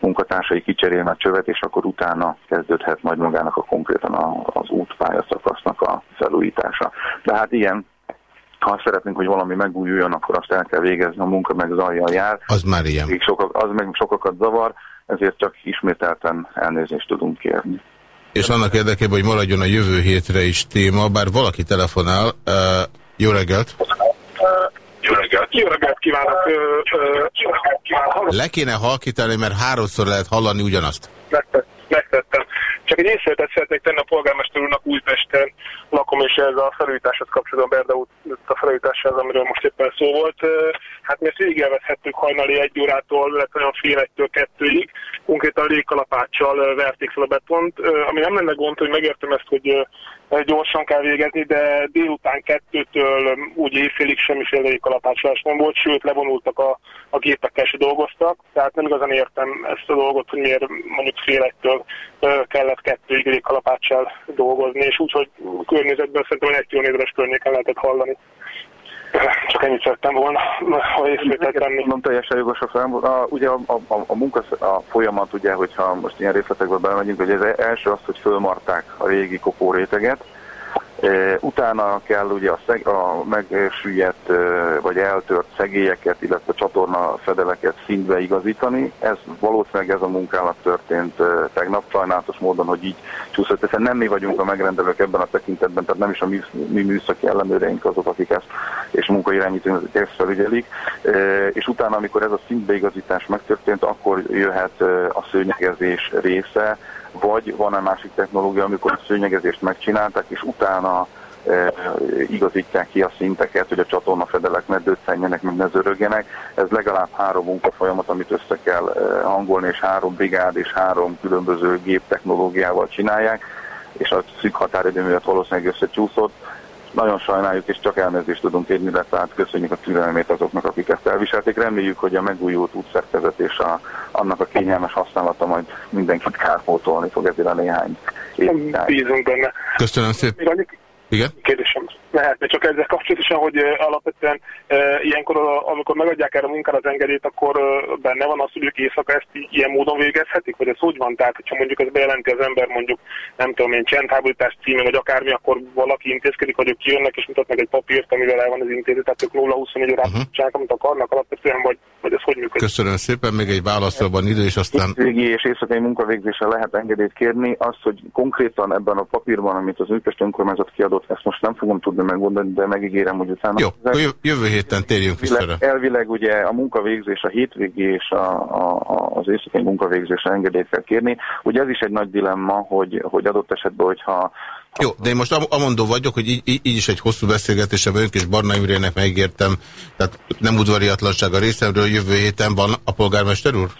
munkatársai kicserélnek a csövet, és akkor utána kezdődhet majd magának a konkrétan az útpálya szakasznak a felújítása. De hát ilyen, ha szeretnénk, hogy valami megújuljon, akkor azt el kell végezni, a munka meg zajjal jár. Az már ilyen. Sokak, az meg sokakat zavar, ezért csak ismételten elnézést tudunk kérni és annak érdekében, hogy maradjon a jövő hétre is téma, bár valaki telefonál. Uh, jó reggelt! Jó reggelt! Jó reggelt kívánok! Le kéne halkítani, mert háromszor lehet hallani ugyanazt. Megtettem. Csak egy észrevetet szeretnék tenni a polgármester úrnak Újpesten lakom, és ez a felújításhoz kapcsolatban Berda út a felújításhoz, amiről most éppen szó volt. Hát mi ezt végigélvezhettük hajnali egy órától, illetve olyan fél egytől kettőig, konkrétan légkalapáccsal verték fel a betont, ami nem lenne gond, hogy megértem ezt, hogy gyorsan kell végezni, de délután kettőtől úgy éjfélig semmiféle légkalapácsolás nem volt, sőt levonultak a, a gépekkel se dolgoztak, tehát nem igazán értem ezt a dolgot, hogy miért mondjuk fél egytől kellett kettőig légkalapáccsal dolgozni, és úgyhogy környezetben szerintem egy kilométeres környéken lehetett hallani. Csak ennyit szerettem volna, ha észrevételt tenni. Mondom, teljesen jogos a fel. A, ugye a, a, a munka a folyamat, ugye, hogyha most ilyen részletekbe belemegyünk, hogy ez első az, hogy fölmarták a régi kopóréteget, Utána kell ugye a, szeg, a megsüllyedt vagy eltört szegélyeket, illetve csatorna fedeleket szintbe igazítani. Ez valószínűleg ez a munkálat történt tegnap, sajnálatos módon, hogy így csúszott. Hiszen nem mi vagyunk a megrendelők ebben a tekintetben, tehát nem is a mi, mi műszaki ellenőreink azok, akik ezt és munkairányítóink ezt felügyelik. És utána, amikor ez a szintbeigazítás megtörtént, akkor jöhet a szőnyegezés része, vagy van-e másik technológia, amikor a szőnyegezést megcsinálták, és utána e, igazítják ki a szinteket, hogy a csatornafedelek ne döccenjenek, meg ne zörögjenek. Ez legalább három munkafolyamat, amit össze kell e, hangolni, és három brigád és három különböző gép technológiával csinálják, és a szűk határidő miatt valószínűleg összecsúszott Nagyon sajnáljuk, és csak elnézést tudunk érni, de tehát köszönjük a türelmét azoknak, akik ezt elviselték. Reméljük, hogy a megújult útszerkezet és a, annak a kényelmes használata majd mindenkit kárpótolni fog ezért a néhány évig. Bízunk benne. Köszönöm szépen. Igen? Kérdésem lehetne csak ezzel kapcsolatosan, hogy alapvetően ilyenkor, amikor megadják erre a munkára az engedélyt, akkor benne van az, hogy ők éjszaka ezt ilyen módon végezhetik? Vagy ez hogy van? Tehát, hogyha mondjuk ez bejelenti az ember mondjuk, nem tudom én, csendháborítás címe, vagy akármi, akkor valaki intézkedik, hogy ők kijönnek és mutatnak egy papírt, amivel el van az intézet, tehát ők 0-24 órát uh -huh. csinálnak, amit akarnak alapvetően, vagy, vagy ez hogy működik? Köszönöm szépen, még egy válaszolban idő, és aztán... Végi és éjszakai munkavégzésre lehet engedélyt kérni. Az, hogy konkrétan ebben a papírban, amit az Újpest önkormányzat kiadott, ezt most nem fogom tudni megmondani, de megígérem, hogy utána... Jó, ezek, jövő héten térjünk vissza. Elvileg, elvileg ugye a munkavégzés, a hétvégi és a, a, a, az éjszakai munkavégzésre engedélyt kell kérni. Ugye ez is egy nagy dilemma, hogy, hogy adott esetben, hogyha jó, de én most amondó vagyok, hogy így, így is egy hosszú beszélgetésre vagyunk, és Barna Imrének megígértem, tehát nem udvariatlanság a részemről, jövő héten van a polgármester úr?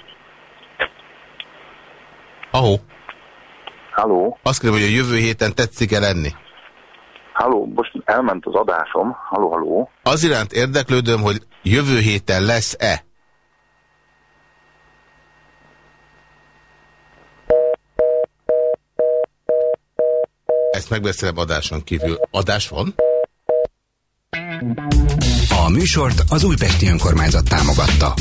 Ahó? Halló? Azt kérdem, hogy a jövő héten tetszik-e lenni? Halló, most elment az adásom. Halló, halló. Az iránt érdeklődöm, hogy jövő héten lesz-e? Ezt megbeszélem adáson kívül. Adás van? A műsort az Újpesti Önkormányzat támogatta.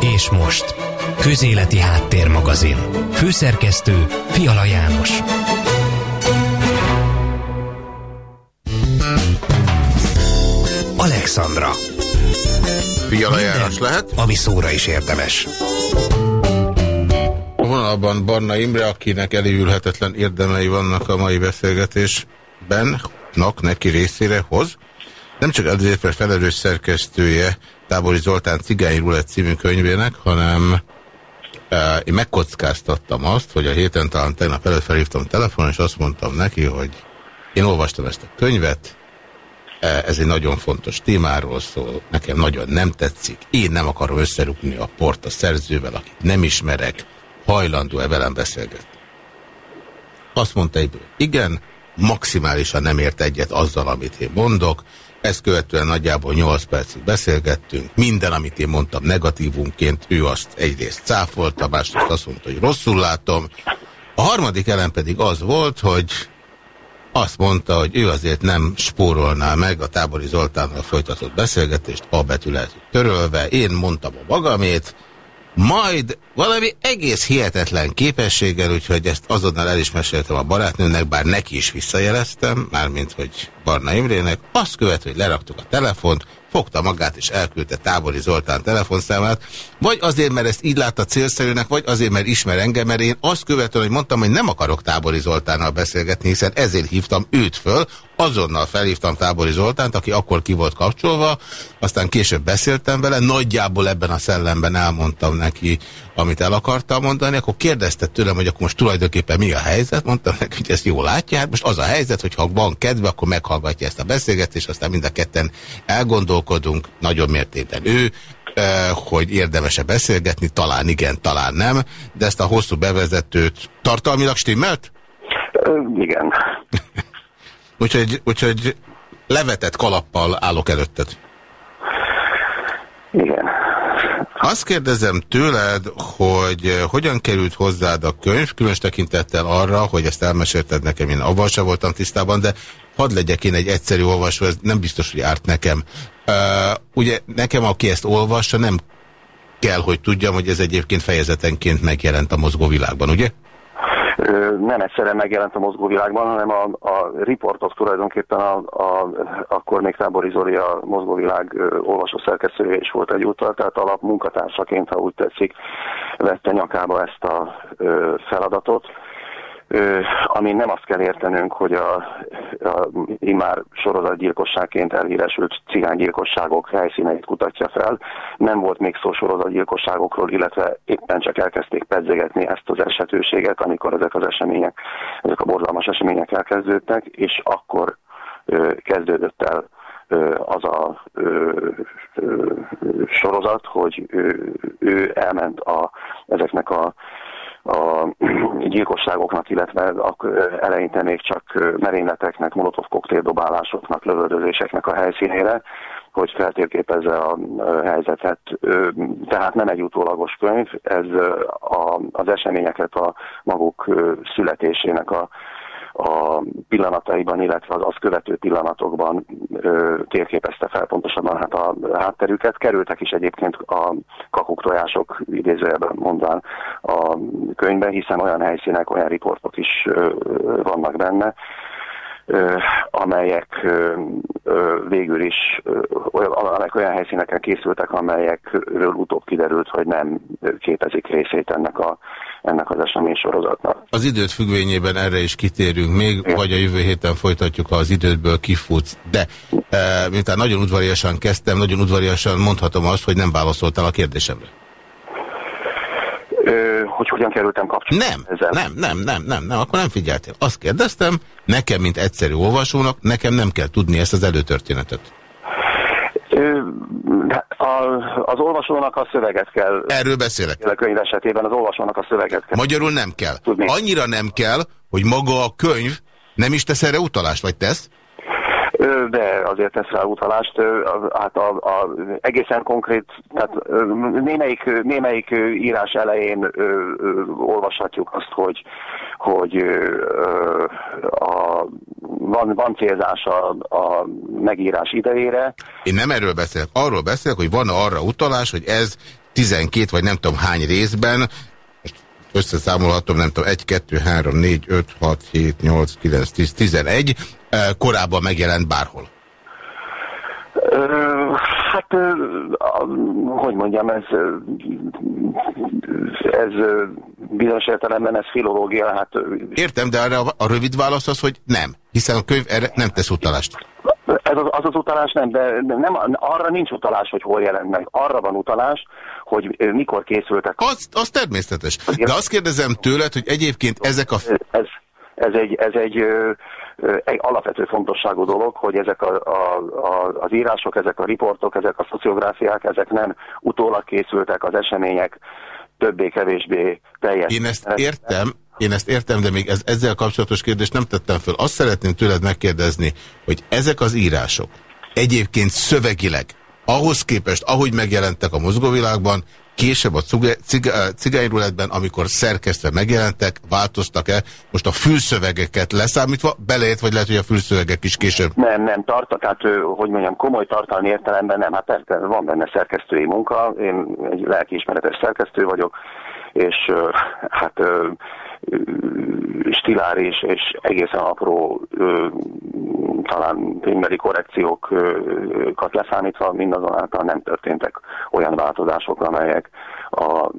És most, Közéleti Háttérmagazin. Főszerkesztő Fiala János. Alexandra. Fiala János lehet? Ami szóra is érdemes. A vonalban Barna Imre, akinek elévülhetetlen érdemei vannak a mai beszélgetésben, nak neki részére hoz. Nem csak azért, mert felelős szerkesztője Tábori Zoltán Cigány Rulett című könyvének, hanem e, én megkockáztattam azt, hogy a héten talán tegnap előtt felhívtam telefonon, és azt mondtam neki, hogy én olvastam ezt a könyvet, e, ez egy nagyon fontos témáról szól, nekem nagyon nem tetszik, én nem akarom összerúgni a port a szerzővel, akit nem ismerek, hajlandó-e velem beszélgetni. Azt mondta egyből, igen, maximálisan nem ért egyet azzal, amit én mondok, ezt követően nagyjából 8 percig beszélgettünk. Minden, amit én mondtam negatívunként, ő azt egyrészt cáfolta, másrészt azt mondta, hogy rosszul látom. A harmadik elem pedig az volt, hogy azt mondta, hogy ő azért nem spórolná meg a tábori Zoltánnal folytatott beszélgetést, a betűlet törölve. Én mondtam a magamét, majd valami egész hihetetlen képességgel, úgyhogy ezt azonnal el is meséltem a barátnőnek, bár neki is visszajeleztem, mármint hogy Barna Imrének, azt követ, hogy leraktuk a telefont, fogta magát és elküldte Tábori Zoltán telefonszámát, vagy azért, mert ezt így látta célszerűnek, vagy azért, mert ismer engem, mert én azt követően, hogy mondtam, hogy nem akarok Tábori Zoltánnal beszélgetni, hiszen ezért hívtam őt föl, azonnal felhívtam Tábori Zoltánt, aki akkor ki volt kapcsolva, aztán később beszéltem vele, nagyjából ebben a szellemben elmondtam neki, amit el akartam mondani, akkor kérdezte tőlem, hogy akkor most tulajdonképpen mi a helyzet, mondtam neki, hogy ezt jól látja, hát most az a helyzet, hogy ha van kedve, akkor meghallgatja ezt a beszélgetést, aztán mind a ketten elgondolkodunk, nagyon mértékben ő, hogy érdemese beszélgetni, talán igen, talán nem, de ezt a hosszú bevezetőt tartalmilag stimmelt? Igen. úgyhogy, úgyhogy levetett kalappal állok előtted. Igen. Azt kérdezem tőled, hogy hogyan került hozzád a könyv, különös tekintettel arra, hogy ezt elmesélted nekem, én avval sem voltam tisztában, de hadd legyek én egy egyszerű olvasó, ez nem biztos, hogy árt nekem. Uh, ugye nekem, aki ezt olvassa, nem kell, hogy tudjam, hogy ez egyébként fejezetenként megjelent a mozgóvilágban, ugye? Nem egyszerűen megjelent a mozgóvilágban, hanem a, a riportok tulajdonképpen a, a, akkor még Tábori Zoli a mozgóvilág olvasó szerkesztője is volt egyúttal, tehát alap munkatársaként, ha úgy tetszik, vette nyakába ezt a feladatot ami nem azt kell értenünk, hogy a, a immár sorozatgyilkosságként elhíresült cigánygyilkosságok helyszíneit kutatja fel. Nem volt még szó sorozatgyilkosságokról, illetve éppen csak elkezdték pedzegetni ezt az esetőséget, amikor ezek az események, ezek a borzalmas események elkezdődtek, és akkor kezdődött el az a sorozat, hogy ő elment a, ezeknek a a gyilkosságoknak, illetve eleinte még csak merényleteknek, molotov koktéldobálásoknak, lövöldözéseknek a helyszínére, hogy feltérképezze a helyzetet. Tehát nem egy utólagos könyv, ez az eseményeket a maguk születésének a a pillanataiban, illetve az azt követő pillanatokban ö, térképezte fel pontosabban hát a hátterüket. Kerültek is egyébként a kakuk tojások idézőjelben mondván a könyvben, hiszen olyan helyszínek, olyan riportok is ö, vannak benne, amelyek végül is amelyek olyan helyszíneken készültek, amelyekről utóbb kiderült, hogy nem képezik részét ennek, a, ennek az esemény sorozatnak. Az időt függvényében erre is kitérünk még, Igen. vagy a jövő héten folytatjuk, ha az időtből kifutsz. De e, miután nagyon udvariasan kezdtem, nagyon udvariasan mondhatom azt, hogy nem válaszoltál a kérdésemre hogy hogyan kerültem kapcsolatba nem, ezzel. Nem, nem, nem, nem, nem, akkor nem figyeltél. Azt kérdeztem, nekem, mint egyszerű olvasónak, nekem nem kell tudni ezt az előtörténetet. az olvasónak a szöveget kell. Erről beszélek. A könyv esetében az olvasónak a szöveget kell. Magyarul nem kell. Tudni. Annyira nem kell, hogy maga a könyv nem is tesz erre utalást, vagy tesz? De azért tesz rá utalást. Hát a, a, egészen konkrét, tehát némelyik, némelyik írás elején olvashatjuk azt, hogy, hogy a, van, van célzás a, a megírás idejére. Én nem erről beszélek, arról beszélek, hogy van arra utalás, hogy ez 12 vagy nem tudom hány részben összeszámolhatom, nem tudom, 1, 2, 3, 4, 5, 6, 7, 8, 9, 10, 11, korábban megjelent bárhol? Hát, hogy mondjam, ez, ez bizonyos értelemben ez filológia. Hát... Értem, de arra a rövid válasz az, hogy nem, hiszen a könyv erre nem tesz utalást. Ez az, az az utalás nem, de nem, arra nincs utalás, hogy hol jelent meg. Arra van utalás, hogy mikor készültek. Az, az természetes. De azt kérdezem tőled, hogy egyébként ezek a... Ez, ez egy, ez egy egy alapvető fontosságú dolog, hogy ezek a, a, a, az írások, ezek a riportok, ezek a szociográfiák, ezek nem utólag készültek az események többé-kevésbé teljes. Én ezt értem, én ezt értem, de még ez, ezzel kapcsolatos kérdést nem tettem föl. Azt szeretném tőled megkérdezni, hogy ezek az írások egyébként szövegileg, ahhoz képest, ahogy megjelentek a mozgóvilágban, később a cigányruletben, amikor szerkesztve megjelentek, változtak-e? Most a fülszövegeket leszámítva, beleért, vagy lehet, hogy a fülszövegek is később? Nem, nem, tart, tehát, hogy mondjam, komoly tartalmi értelemben nem, hát persze van benne szerkesztői munka, én egy lelkiismeretes szerkesztő vagyok, és hát stiláris és egészen apró talán ténybeli korrekciókat leszámítva mindazonáltal nem történtek olyan változások, amelyek a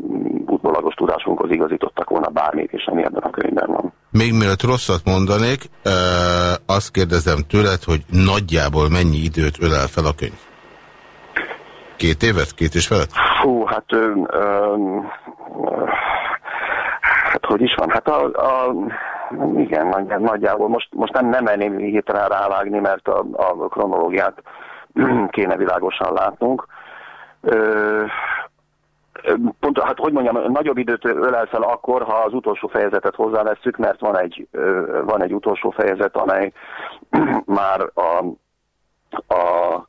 útbolagos tudásunkhoz igazítottak volna bármit is, ami ebben a könyvben van. Még mielőtt rosszat mondanék, azt kérdezem tőled, hogy nagyjából mennyi időt ölel fel a könyv? Két évet? Két és felett? Fú, hát ö, ö, Hát hogy is van? Hát a, a igen, nagy, nagyjából most, most nem, nem merném hirtelen rávágni, mert a, a kronológiát kéne világosan látnunk. Ö, pont, hát hogy mondjam, nagyobb időt ölel fel akkor, ha az utolsó fejezetet hozzáveszünk, mert van egy, van egy utolsó fejezet, amely már a, a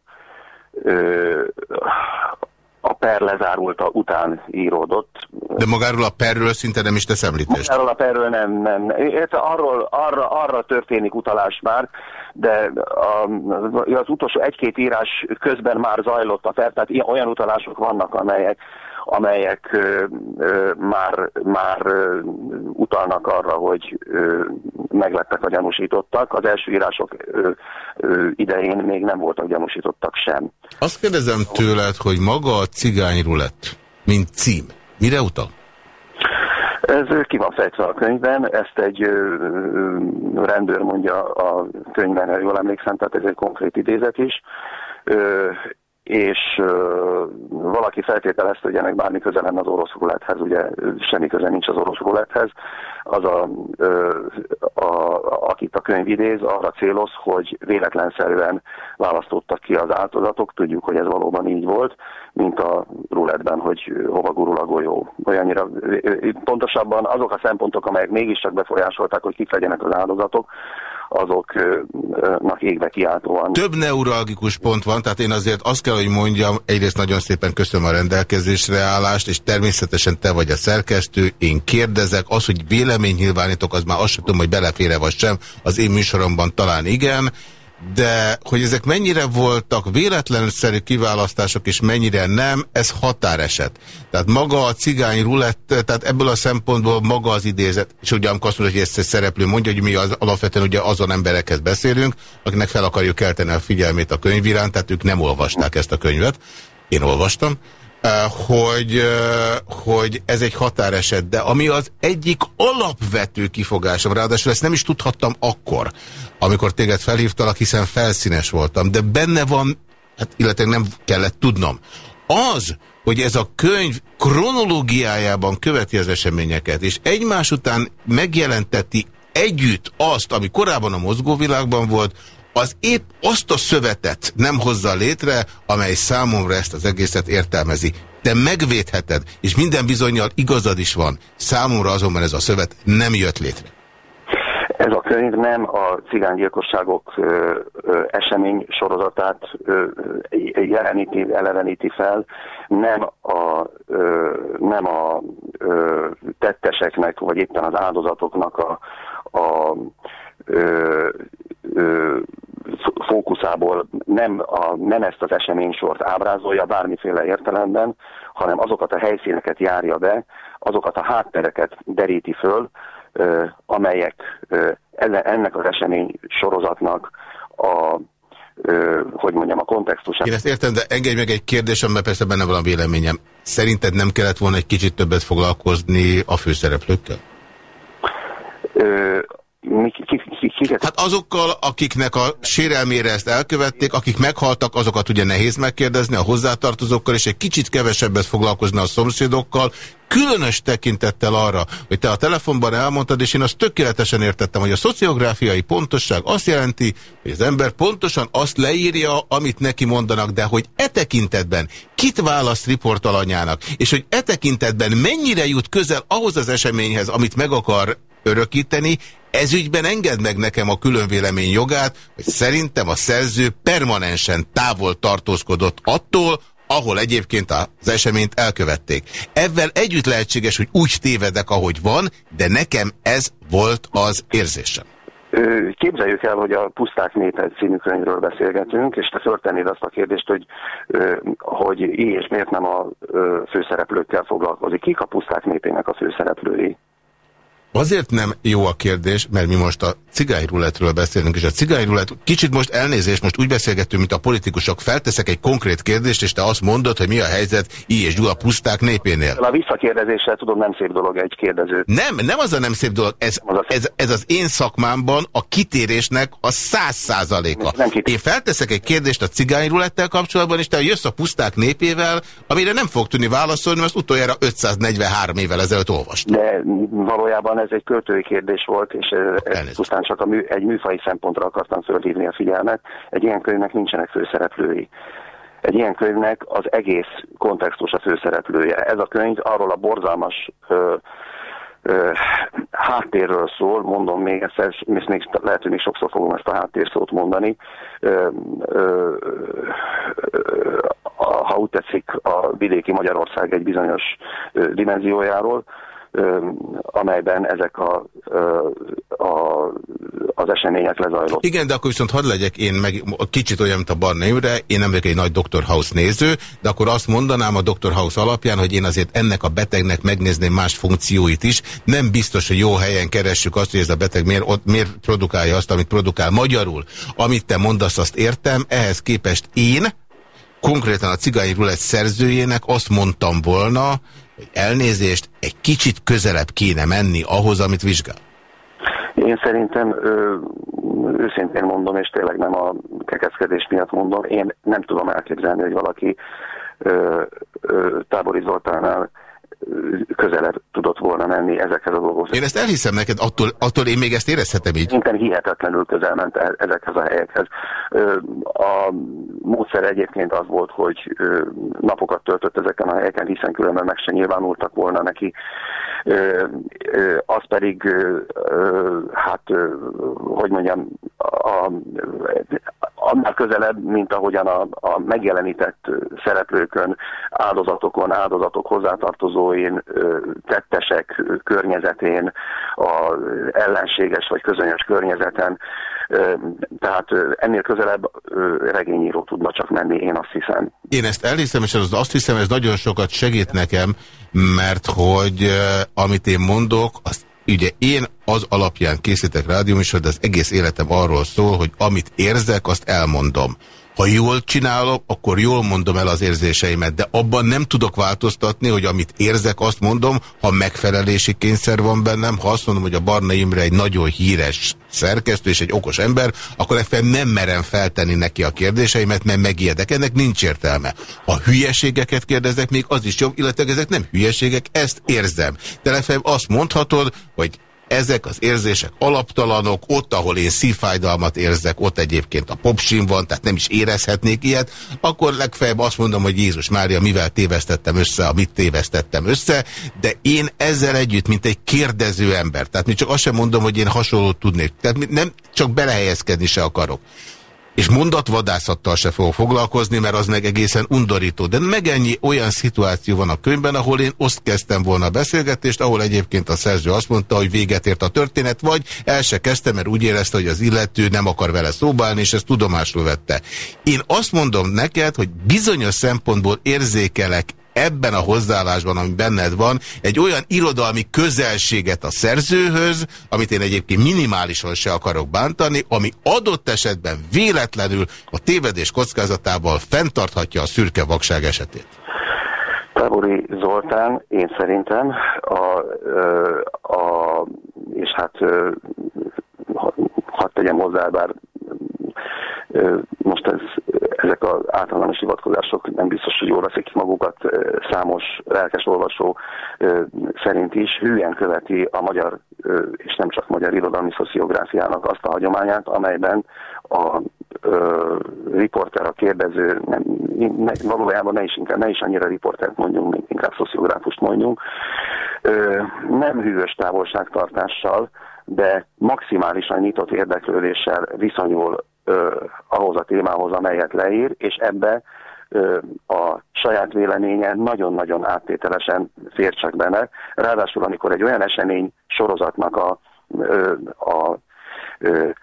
a per lezárulta után íródott. De magáról a perről szinte nem is tesz említést? Magáról a perről nem, nem. Érte, arról, arra, arra történik utalás már, de a, az utolsó egy-két írás közben már zajlott a per, tehát olyan utalások vannak, amelyek amelyek már, már utalnak arra, hogy meglettek a gyanúsítottak. Az első írások idején még nem voltak gyanúsítottak sem. Azt kérdezem tőled, hogy maga a cigányrulett, mint cím, mire utal? Ez ki van fejtve a könyvben, ezt egy rendőr mondja a könyvben, ha jól emlékszem, tehát ez egy konkrét idézet is. És valaki feltételezte, hogy ennek bármi köze lenne az orosz rulethez, ugye semmi köze nincs az orosz rulethez, az a, a, akit a könyv idéz, arra céloz, hogy véletlenszerűen választottak ki az áldozatok, tudjuk, hogy ez valóban így volt, mint a ruletben, hogy hova gurul a golyó. Olyannyira pontosabban azok a szempontok, amelyek mégiscsak befolyásolták, hogy kik legyenek az áldozatok, azoknak égve kiáltóan. Több neuralgikus pont van, tehát én azért azt kell, hogy mondjam, egyrészt nagyon szépen köszönöm a rendelkezésre állást, és természetesen te vagy a szerkesztő, én kérdezek, az, hogy vélemény nyilvánítok, az már azt sem tudom, hogy belefére vagy sem, az én műsoromban talán igen, de hogy ezek mennyire voltak véletlenszerű kiválasztások, és mennyire nem, ez határeset. Tehát maga a cigány rulett, tehát ebből a szempontból maga az idézet, és ugye amikor azt mondja, hogy ezt egy szereplő mondja, hogy mi az, alapvetően ugye azon emberekhez beszélünk, akinek fel akarjuk kelteni a figyelmét a könyv iránt, tehát ők nem olvasták ezt a könyvet. Én olvastam. Eh, hogy, eh, hogy ez egy határeset, de ami az egyik alapvető kifogásom, ráadásul ezt nem is tudhattam akkor, amikor téged felhívtalak, hiszen felszínes voltam, de benne van, hát illetve nem kellett tudnom, az, hogy ez a könyv kronológiájában követi az eseményeket, és egymás után megjelenteti együtt azt, ami korábban a mozgóvilágban volt, az épp azt a szövetet nem hozza létre, amely számomra ezt az egészet értelmezi. Te megvédheted, és minden bizonyal igazad is van. Számomra azonban ez a szövet nem jött létre. Ez a könyv nem a cigánygyilkosságok ö, esemény sorozatát ö, jeleníti, eleveníti fel, nem a, ö, nem a ö, tetteseknek, vagy éppen az áldozatoknak a, a ö, fókuszából nem, a, nem ezt az eseménysort ábrázolja bármiféle értelemben, hanem azokat a helyszíneket járja be, azokat a háttereket deríti föl, amelyek ennek az esemény sorozatnak a hogy mondjam, a kontextusát. Én ezt értem, de engedj meg egy kérdésem, mert persze benne van a véleményem. Szerinted nem kellett volna egy kicsit többet foglalkozni a főszereplőkkel? Hát azokkal, akiknek a sérelmére ezt elkövették, akik meghaltak, azokat ugye nehéz megkérdezni, a hozzátartozókkal, és egy kicsit kevesebbet foglalkozni a szomszédokkal, különös tekintettel arra, hogy te a telefonban elmondtad, és én azt tökéletesen értettem, hogy a szociográfiai pontosság azt jelenti, hogy az ember pontosan azt leírja, amit neki mondanak, de hogy e tekintetben kit választ riportalanyának, és hogy e tekintetben mennyire jut közel ahhoz az eseményhez, amit meg akar örökíteni, ezügyben engedd meg nekem a különvélemény jogát, hogy szerintem a szerző permanensen távol tartózkodott attól, ahol egyébként az eseményt elkövették. Ezzel együtt lehetséges, hogy úgy tévedek, ahogy van, de nekem ez volt az érzésem. Képzeljük el, hogy a Puszták népe című könyvről beszélgetünk, és te föltennéd azt a kérdést, hogy, hogy és miért nem a főszereplőkkel foglalkozik. Kik a Puszták népének a főszereplői? Azért nem jó a kérdés, mert mi most a cigányruletről beszélünk, és a cigányrulet, kicsit most elnézést, most úgy beszélgetünk, mint a politikusok, felteszek egy konkrét kérdést, és te azt mondod, hogy mi a helyzet I és Gyula puszták népénél. A visszakérdezéssel tudom, nem szép dolog egy kérdező. Nem, nem az a nem szép dolog, ez, az ez, ez az én szakmámban a kitérésnek a száz százaléka. Én felteszek egy kérdést a cigányrulettel kapcsolatban, és te jössz a puszták népével, amire nem fog tudni válaszolni, mert utoljára 543 évvel ezelőtt olvastam. De valójában ez egy költői kérdés volt, és ez pusztán csak a mű, egy műfai szempontra akartam fölhívni a figyelmet. Egy ilyen könyvnek nincsenek főszereplői. Egy ilyen könyvnek az egész kontextus a főszereplője. Ez a könyv arról a borzalmas ö, ö, háttérről szól, mondom még egyszer, és még lehet, hogy még sokszor fogom ezt a háttérszót mondani, ö, ö, ö, ha úgy tetszik, a vidéki Magyarország egy bizonyos dimenziójáról, amelyben ezek a, a, az események lezajlottak. Igen, de akkor viszont hadd legyek én meg kicsit olyan, mint a Barna én nem vagyok egy nagy Dr. House néző, de akkor azt mondanám a Dr. House alapján, hogy én azért ennek a betegnek megnézném más funkcióit is. Nem biztos, hogy jó helyen keressük azt, hogy ez a beteg miért, ott, miért produkálja azt, amit produkál magyarul. Amit te mondasz, azt értem, ehhez képest én, konkrétan a cigány rulett szerzőjének azt mondtam volna, hogy elnézést, egy kicsit közelebb kéne menni ahhoz, amit vizsgál? Én szerintem ö, őszintén mondom, és tényleg nem a kekeszkedés miatt mondom, én nem tudom elképzelni, hogy valaki ö, ö, tábori Zoltánnál közelebb tudott volna menni ezekhez a dolgokhoz. Én ezt elhiszem neked, attól, attól én még ezt érezhetem így. Minden hihetetlenül közel ment e- ezekhez a helyekhez. A módszer egyébként az volt, hogy napokat töltött ezeken a helyeken, hiszen különben meg se nyilvánultak volna neki. Az pedig, hát, hogy mondjam, a, annál közelebb, mint ahogyan a, a megjelenített szereplőkön, áldozatokon, áldozatok hozzátartozóin, tettesek környezetén, a ellenséges vagy közönyös környezeten, tehát ennél közelebb regényíró tudna csak menni, én azt hiszem. Én ezt elhiszem, és azt hiszem, ez nagyon sokat segít nekem, mert hogy amit én mondok, azt ugye én az alapján készítek rádióműsor, de az egész életem arról szól, hogy amit érzek, azt elmondom. Ha jól csinálom, akkor jól mondom el az érzéseimet, de abban nem tudok változtatni, hogy amit érzek, azt mondom, ha megfelelési kényszer van bennem, ha azt mondom, hogy a Barna Imre egy nagyon híres szerkesztő és egy okos ember, akkor egyszerűen nem merem feltenni neki a kérdéseimet, mert megijedek. Ennek nincs értelme. Ha hülyeségeket kérdezek, még az is jobb, illetve ezek nem hülyeségek, ezt érzem. De legfeljebb azt mondhatod, hogy ezek az érzések alaptalanok, ott, ahol én szívfájdalmat érzek, ott egyébként a popsim van, tehát nem is érezhetnék ilyet, akkor legfeljebb azt mondom, hogy Jézus Mária, mivel tévesztettem össze, amit tévesztettem össze, de én ezzel együtt, mint egy kérdező ember, tehát mi csak azt sem mondom, hogy én hasonlót tudnék, tehát nem csak belehelyezkedni se akarok és mondatvadászattal se fogok foglalkozni, mert az meg egészen undorító. De meg ennyi olyan szituáció van a könyvben, ahol én azt kezdtem volna a beszélgetést, ahol egyébként a szerző azt mondta, hogy véget ért a történet, vagy el se kezdte, mert úgy érezte, hogy az illető nem akar vele szóbálni, és ezt tudomásul vette. Én azt mondom neked, hogy bizonyos szempontból érzékelek ebben a hozzáállásban, ami benned van, egy olyan irodalmi közelséget a szerzőhöz, amit én egyébként minimálisan se akarok bántani, ami adott esetben véletlenül a tévedés kockázatával fenntarthatja a szürke vakság esetét. Tábori Zoltán, én szerintem, a, a, és hát hadd tegyem hozzá, bár most ez, ezek az általános hivatkozások nem biztos, hogy jól veszik magukat, számos lelkes olvasó szerint is hülyen követi a magyar, és nem csak magyar irodalmi szociográfiának azt a hagyományát, amelyben a ö, riporter, a kérdező, nem, ne, valójában ne is, inkább, ne is annyira riportert mondjunk, mint inkább szociográfust mondjunk, ö, nem hűvös távolságtartással, de maximálisan nyitott érdeklődéssel viszonyul ö, ahhoz a témához, amelyet leír, és ebbe ö, a saját véleménye nagyon-nagyon áttételesen fér csak benne. Ráadásul, amikor egy olyan esemény sorozatnak a, ö, a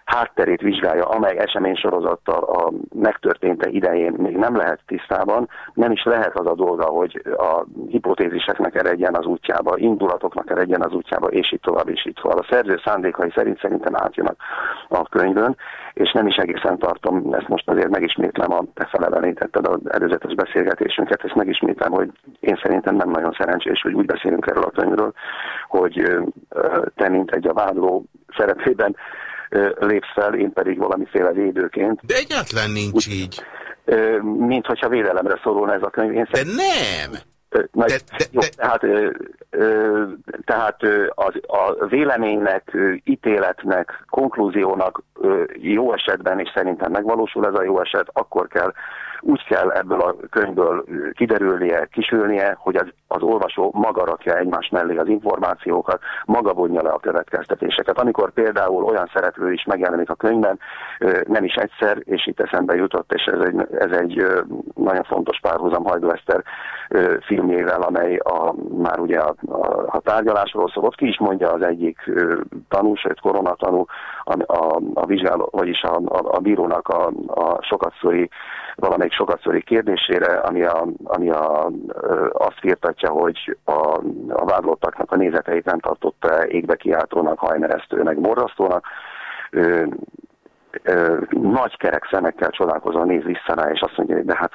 hátterét vizsgálja, amely esemény sorozattal a megtörténte idején még nem lehet tisztában, nem is lehet az a dolga, hogy a hipotéziseknek eredjen az útjába, indulatoknak eredjen az útjába, és így tovább, és így tovább. A szerző szándékai szerint szerintem átjönnek a könyvön, és nem is egészen tartom, ezt most azért megismétlem, a te felelenítetted az előzetes beszélgetésünket, ezt megismétlem, hogy én szerintem nem nagyon szerencsés, hogy úgy beszélünk erről a könyvről, hogy te, mint egy a vádló szerepében lépsz fel, én pedig valamiféle védőként. De egyáltalán nincs így. Mint hogyha védelemre szorulna ez a könyv. Én de nem! Na, de, de, jó, de... Tehát, tehát az, a véleménynek, ítéletnek, konklúziónak jó esetben, és szerintem megvalósul ez a jó eset, akkor kell úgy kell ebből a könyvből kiderülnie, kisülnie, hogy az, az olvasó maga rakja egymás mellé az információkat, maga vonja le a következtetéseket. Amikor például olyan szereplő is megjelenik a könyvben, nem is egyszer, és itt eszembe jutott, és ez egy, ez egy nagyon fontos párhuzam Hajdó Eszter filmjével, amely a, már ugye a, a, a tárgyalásról szól, ott ki is mondja az egyik tanú, sőt koronatanú, a, a, a vizsgáló, vagyis a, a, a bírónak a, a sokatszori valamelyik sokatszori kérdésére, ami, a, ami a, azt firtatja, hogy a, a vádlottaknak a nézeteit nem tartotta égbe kiáltónak, hajmeresztőnek, borzasztónak. Ö, ö, nagy kerek szemekkel csodálkozva néz vissza rá, és azt mondja, hogy de hát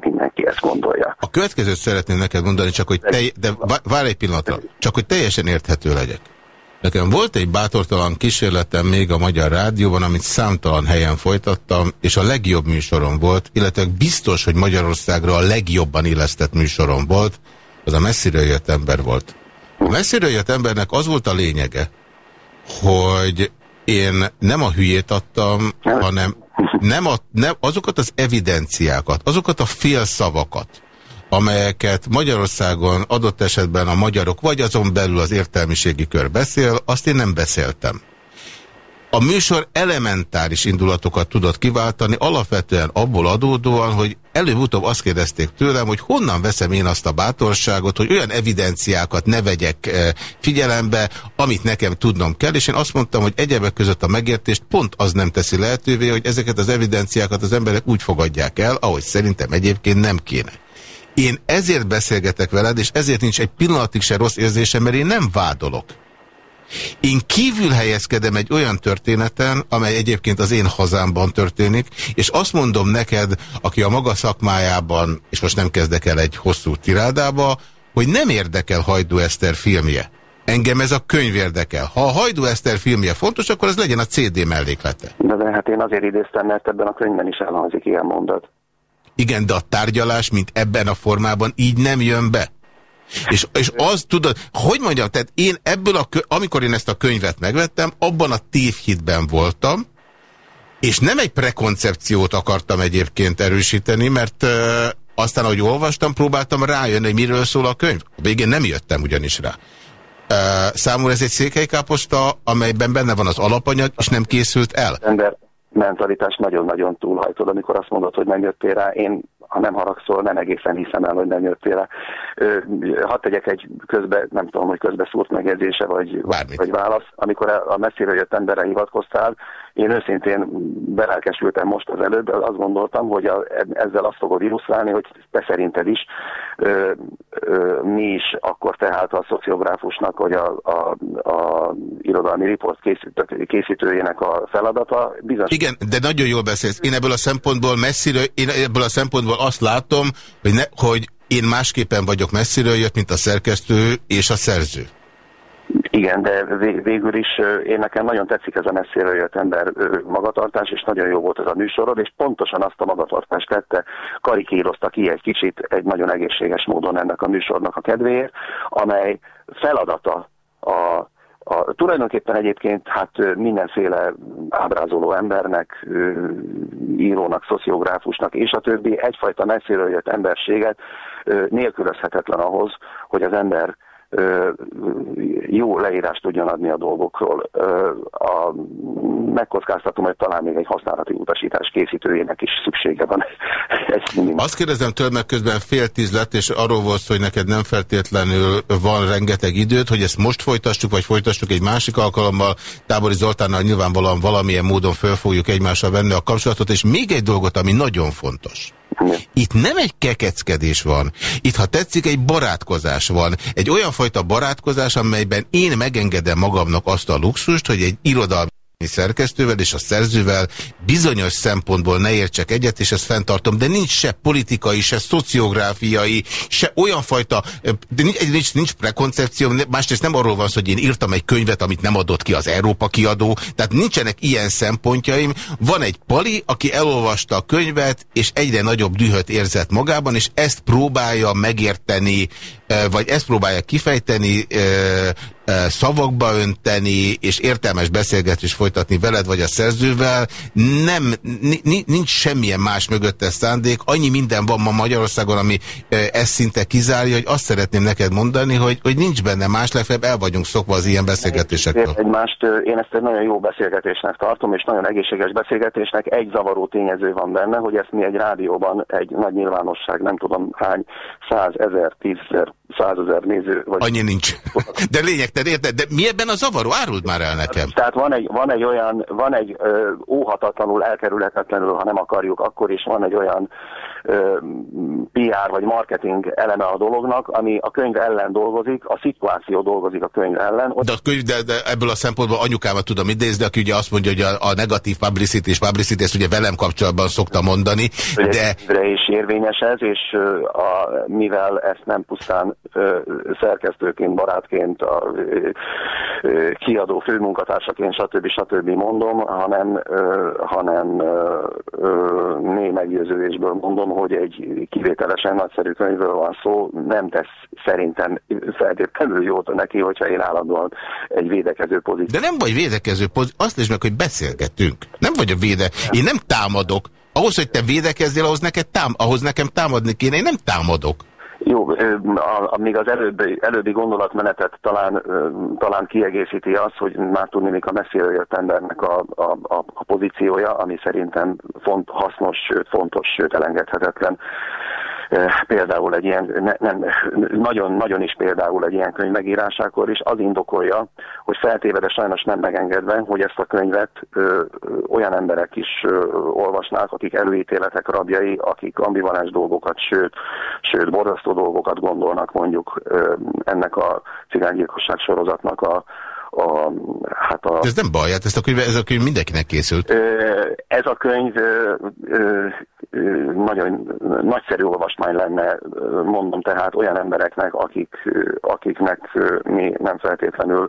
mindenki ezt gondolja. A következőt szeretném neked mondani, csak hogy te, de várj egy pillanatra, csak hogy teljesen érthető legyek. Nekem volt egy bátortalan kísérletem még a Magyar Rádióban, amit számtalan helyen folytattam, és a legjobb műsorom volt, illetve biztos, hogy Magyarországra a legjobban illesztett műsorom volt, az a messziről jött ember volt. A messziről jött embernek az volt a lényege, hogy én nem a hülyét adtam, hanem nem, a, nem azokat az evidenciákat, azokat a félszavakat, amelyeket Magyarországon adott esetben a magyarok, vagy azon belül az értelmiségi kör beszél, azt én nem beszéltem. A műsor elementáris indulatokat tudott kiváltani, alapvetően abból adódóan, hogy előbb-utóbb azt kérdezték tőlem, hogy honnan veszem én azt a bátorságot, hogy olyan evidenciákat ne vegyek eh, figyelembe, amit nekem tudnom kell, és én azt mondtam, hogy egyebek között a megértést pont az nem teszi lehetővé, hogy ezeket az evidenciákat az emberek úgy fogadják el, ahogy szerintem egyébként nem kéne. Én ezért beszélgetek veled, és ezért nincs egy pillanatig se rossz érzésem, mert én nem vádolok. Én kívül helyezkedem egy olyan történeten, amely egyébként az én hazámban történik, és azt mondom neked, aki a maga szakmájában, és most nem kezdek el egy hosszú tirádába, hogy nem érdekel Hajdú Eszter filmje. Engem ez a könyv érdekel. Ha a Hajdú Eszter filmje fontos, akkor az legyen a CD melléklete. De, de hát én azért idéztem, mert ebben a könyvben is elhangzik ilyen mondat. Igen, de a tárgyalás, mint ebben a formában így nem jön be. És, és az tudod, hogy mondjam, tehát én ebből a, amikor én ezt a könyvet megvettem, abban a tévhitben voltam, és nem egy prekoncepciót akartam egyébként erősíteni, mert uh, aztán, ahogy olvastam, próbáltam rájönni, hogy miről szól a könyv. A végén nem jöttem ugyanis rá. Uh, számomra ez egy székelykáposzta, amelyben benne van az alapanyag, és nem készült el. Ember mentalitás nagyon-nagyon túlhajtod, amikor azt mondod, hogy nem jöttél rá. Én ha nem haragszol, nem egészen hiszem el, hogy nem jöttél rá. Hadd tegyek egy közbe, nem tudom, hogy közbeszúrt megjegyzése, vagy, vagy válasz. Amikor a messziről jött emberre hivatkoztál, én őszintén belelkesültem most az előbb, azt gondoltam, hogy a, ezzel azt fogod illusztrálni, hogy te szerinted is ö, ö, mi is akkor tehát a szociográfusnak, vagy a, a, a irodalmi riport készítőjének a feladata. Bizonyos... Igen, de nagyon jól beszélsz. Én ebből a szempontból messziről, én ebből a szempontból azt látom, hogy, ne, hogy én másképpen vagyok messziről jött, mint a szerkesztő és a szerző. Igen, de végül is én nekem nagyon tetszik ez a messziről jött ember magatartás, és nagyon jó volt ez a műsorod, és pontosan azt a magatartást tette, karikírozta ki egy kicsit egy nagyon egészséges módon ennek a műsornak a kedvéért, amely feladata a a, tulajdonképpen egyébként hát mindenféle ábrázoló embernek, írónak, szociográfusnak és a többi egyfajta messziről jött emberséget nélkülözhetetlen ahhoz, hogy az ember jó leírást tudjon adni a dolgokról. A, megkockáztatom, hogy talán még egy használati utasítás készítőjének is szüksége van. Azt kérdezem tőled, mert közben fél tíz lett, és arról volt, hogy neked nem feltétlenül van rengeteg időt, hogy ezt most folytassuk, vagy folytassuk egy másik alkalommal. Tábori Zoltánnal nyilvánvalóan valamilyen módon föl fogjuk egymással venni a kapcsolatot, és még egy dolgot, ami nagyon fontos. Itt nem egy kekeckedés van. Itt, ha tetszik, egy barátkozás van. Egy olyan fajta barátkozás, amelyben én megengedem magamnak azt a luxust, hogy egy irodalmi szerkesztővel és a szerzővel bizonyos szempontból ne értsek egyet, és ezt fenntartom, de nincs se politikai, se szociográfiai, se olyan fajta, de nincs, nincs, nincs prekoncepció, másrészt nem arról van szó, hogy én írtam egy könyvet, amit nem adott ki az Európa kiadó, tehát nincsenek ilyen szempontjaim. Van egy pali, aki elolvasta a könyvet, és egyre nagyobb dühöt érzett magában, és ezt próbálja megérteni, vagy ezt próbálja kifejteni, szavakba önteni, és értelmes beszélgetést folytatni veled, vagy a szerzővel, nem, nincs semmilyen más mögötte szándék, annyi minden van ma Magyarországon, ami ezt szinte kizárja, hogy azt szeretném neked mondani, hogy, hogy nincs benne más, legfeljebb el vagyunk szokva az ilyen beszélgetésekről. Egymást, én ezt egy nagyon jó beszélgetésnek tartom, és nagyon egészséges beszélgetésnek. Egy zavaró tényező van benne, hogy ezt mi egy rádióban, egy nagy nyilvánosság, nem tudom hány, százezer, tízezer, százezer néző. Vagy Annyi nincs. De lényeg, te érted? De mi ebben a zavaró? Áruld már el nekem. Tehát van egy, van egy olyan, van egy ö, óhatatlanul, elkerülhetetlenül, ha nem akarjuk, akkor is van egy olyan PR vagy marketing eleme a dolognak, ami a könyv ellen dolgozik, a szituáció dolgozik a könyv ellen. De, a könyv, de, de ebből a szempontból anyukámat tudom idézni, aki ugye azt mondja, hogy a, a negatív publicity és publicity, ezt ugye velem kapcsolatban szokta mondani, de... De is érvényes ez, és a, mivel ezt nem pusztán szerkesztőként, barátként, a, kiadó főmunkatársaként, stb. stb. mondom, hanem, hanem mély meggyőződésből mondom, hogy egy kivételesen nagyszerű könyvről van szó, nem tesz szerintem feltétlenül jót neki, hogyha én állandóan egy védekező pozíció. De nem vagy védekező pozíció, azt is meg, hogy beszélgetünk. Nem vagy a véde. Én nem támadok. Ahhoz, hogy te védekezzél, ahhoz, neked tám ahhoz nekem támadni kéne. Én nem támadok. Jó, még az előbbi, előbbi gondolatmenetet talán, talán kiegészíti az, hogy már tudni, még a messzire jött embernek a, a, a pozíciója, ami szerintem font, hasznos, sőt fontos, sőt elengedhetetlen például egy ilyen, nem, nagyon, nagyon is például egy ilyen könyv megírásákor is az indokolja, hogy feltéve, de sajnos nem megengedve, hogy ezt a könyvet ö, olyan emberek is ö, olvasnák, akik előítéletek rabjai, akik ambivalens dolgokat, sőt, sőt borzasztó dolgokat gondolnak mondjuk ö, ennek a cigánygyilkosság sorozatnak a, a, hát a... De ez nem baj, hát ezt a könyv, ez a könyv mindenkinek készült. Ez a könyv nagyon nagyszerű olvasmány lenne, mondom tehát olyan embereknek, akik, akiknek mi nem feltétlenül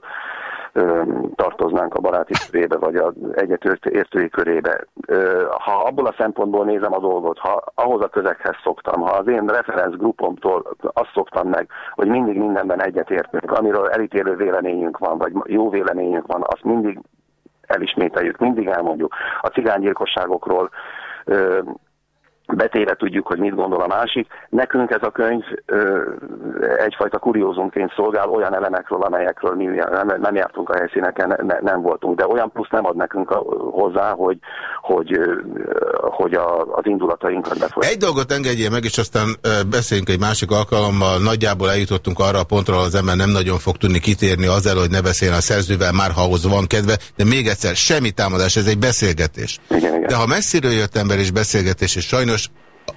tartoznánk a baráti körébe, vagy az egyetértői körébe. Ha abból a szempontból nézem a dolgot, ha ahhoz a közeghez szoktam, ha az én referencgrupomtól azt szoktam meg, hogy mindig mindenben egyetértünk, amiről elítélő véleményünk van, vagy jó véleményünk van, azt mindig elismételjük, mindig elmondjuk. A cigánygyilkosságokról betéve tudjuk, hogy mit gondol a másik. Nekünk ez a könyv ö, egyfajta kuriózumként szolgál olyan elemekről, amelyekről mi nem, nem jártunk a helyszíneken, ne, nem voltunk, de olyan plusz nem ad nekünk a, hozzá, hogy, hogy, hogy a, az indulatainkat befolyásolja. Egy dolgot engedjél meg, és aztán beszéljünk egy másik alkalommal. Nagyjából eljutottunk arra a pontra, ahol az ember nem nagyon fog tudni kitérni azzal, hogy ne beszéljen a szerzővel, már ha ahhoz van kedve, de még egyszer, semmi támadás, ez egy beszélgetés. Igen, igen. De ha messziről jött ember és beszélgetés, és sajnos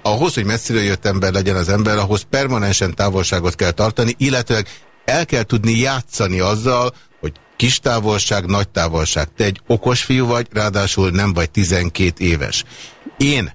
ahhoz, hogy messziről jött ember legyen az ember, ahhoz permanensen távolságot kell tartani, illetve el kell tudni játszani azzal, hogy kis távolság, nagy távolság. Te egy okos fiú vagy, ráadásul nem vagy 12 éves. Én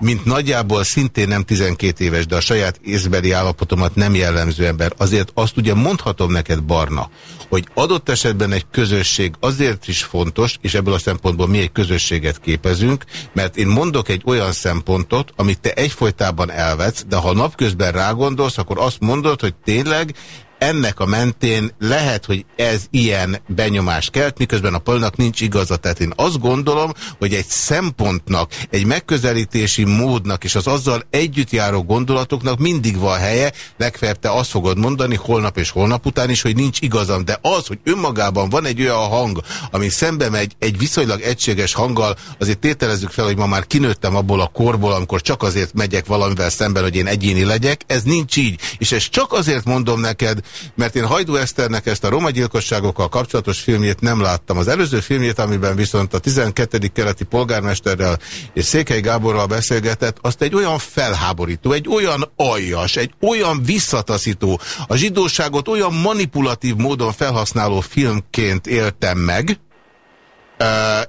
mint nagyjából szintén nem 12 éves, de a saját észbeli állapotomat nem jellemző ember, azért azt ugye mondhatom neked, Barna, hogy adott esetben egy közösség azért is fontos, és ebből a szempontból mi egy közösséget képezünk, mert én mondok egy olyan szempontot, amit te egyfolytában elvetsz, de ha napközben rágondolsz, akkor azt mondod, hogy tényleg ennek a mentén lehet, hogy ez ilyen benyomás kelt, miközben a polnak nincs igaza. Tehát én azt gondolom, hogy egy szempontnak, egy megközelítési módnak és az azzal együtt járó gondolatoknak mindig van helye, legfeljebb te azt fogod mondani holnap és holnap után is, hogy nincs igazam. De az, hogy önmagában van egy olyan hang, ami szembe megy egy viszonylag egységes hanggal, azért tételezzük fel, hogy ma már kinőttem abból a korból, amikor csak azért megyek valamivel szemben, hogy én egyéni legyek. Ez nincs így. És ezt csak azért mondom neked, mert én Hajdú Eszternek ezt a roma gyilkosságokkal kapcsolatos filmjét nem láttam. Az előző filmjét, amiben viszont a 12. keleti polgármesterrel és Székely Gáborral beszélgetett, azt egy olyan felháborító, egy olyan aljas, egy olyan visszataszító, a zsidóságot olyan manipulatív módon felhasználó filmként éltem meg,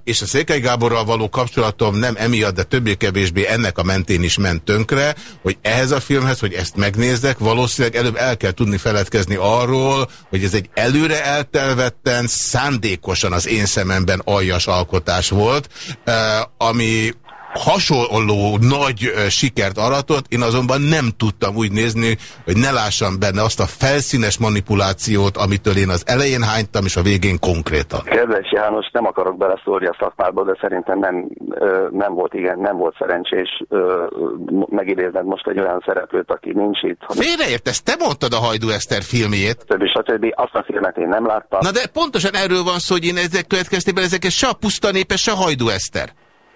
és a Székely Gáborral való kapcsolatom nem emiatt, de többé-kevésbé ennek a mentén is ment tönkre, hogy ehhez a filmhez, hogy ezt megnézzek, valószínűleg előbb el kell tudni feledkezni arról, hogy ez egy előre eltelvetten, szándékosan az én szememben aljas alkotás volt, ami hasonló nagy sikert aratott, én azonban nem tudtam úgy nézni, hogy ne lássam benne azt a felszínes manipulációt, amitől én az elején hánytam, és a végén konkrétan. Kedves János, nem akarok beleszólni a szakmába, de szerintem nem, nem volt igen, nem volt szerencsés megidézned most egy olyan szereplőt, aki nincs itt. Félreértesz, te mondtad a Hajdú Eszter filmjét. Többi, stb. Azt a filmet én nem láttam. Na de pontosan erről van szó, hogy én ezek következtében ezeket se a puszta népe, se a Hajdú Eszter.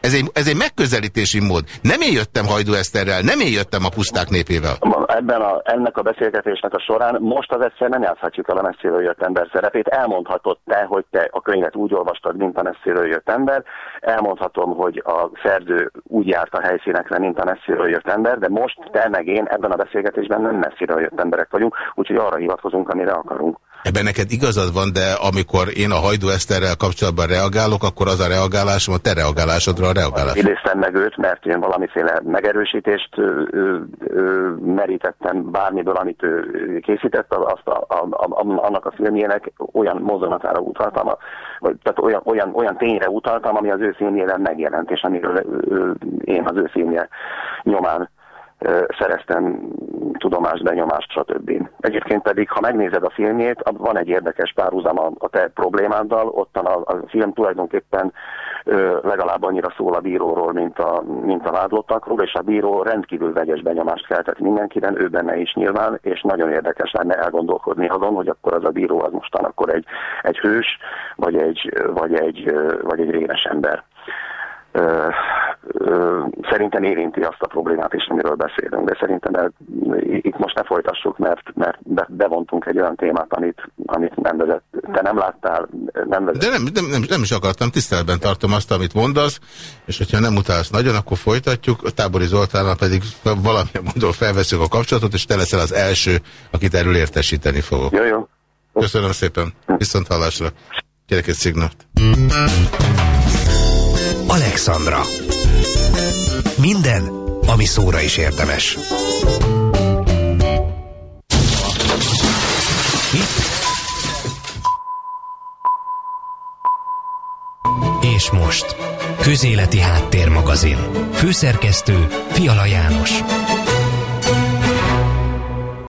Ez egy, ez egy megközelítési mód. Nem én jöttem Hajdú Eszterrel, nem én jöttem a puszták népével. Ebben a, ennek a beszélgetésnek a során most az egyszer nem játszhatjuk el a messziről jött ember szerepét. Elmondhatod te, hogy te a könyvet úgy olvastad, mint a messziről jött ember. Elmondhatom, hogy a szerző úgy járt a helyszínekre, mint a messziről jött ember, de most te meg én ebben a beszélgetésben nem messziről jött emberek vagyunk, úgyhogy arra hivatkozunk, amire akarunk. Ebben neked igazad van, de amikor én a Hajdú Eszterrel kapcsolatban reagálok, akkor az a reagálásom a te reagálásodra a reagálás. Idéztem meg őt, mert én valamiféle megerősítést ö, ö, merítettem bármiből, amit ő készített, azt a, a, a, annak a filmjének olyan mozzanatára utaltam, vagy, tehát olyan, olyan, olyan tényre utaltam, ami az ő filmjében megjelent, és amiről ö, én az ő filmje nyomán szereztem tudomást, benyomást, stb. Egyébként pedig, ha megnézed a filmjét, van egy érdekes párhuzam a, a te problémáddal, ottan a, a film tulajdonképpen ö, legalább annyira szól a bíróról, mint a, mint a vádlottakról, és a bíró rendkívül vegyes benyomást keltett mindenkiben, ő benne is nyilván, és nagyon érdekes lenne elgondolkodni azon, hogy akkor az a bíró az mostan akkor egy, egy hős, vagy egy, vagy egy, vagy egy rémes ember szerintem érinti azt a problémát is, amiről beszélünk, de szerintem itt most ne folytassuk, mert, mert bevontunk egy olyan témát, amit, amit nem vezet. Te nem láttál, nem vezet. De nem, nem, nem, nem is akartam, tiszteletben tartom azt, amit mondasz, és hogyha nem utálsz nagyon, akkor folytatjuk. A Tábori Zoltánnal pedig valamilyen módon felveszünk a kapcsolatot, és te leszel az első, akit erről értesíteni fogok. Jó, jó. Köszönöm szépen. Viszont hallásra. Gyerek egy szignalt. Alexandra. Minden, ami szóra is érdemes. És most, Közéleti Háttérmagazin. Főszerkesztő Fiala János.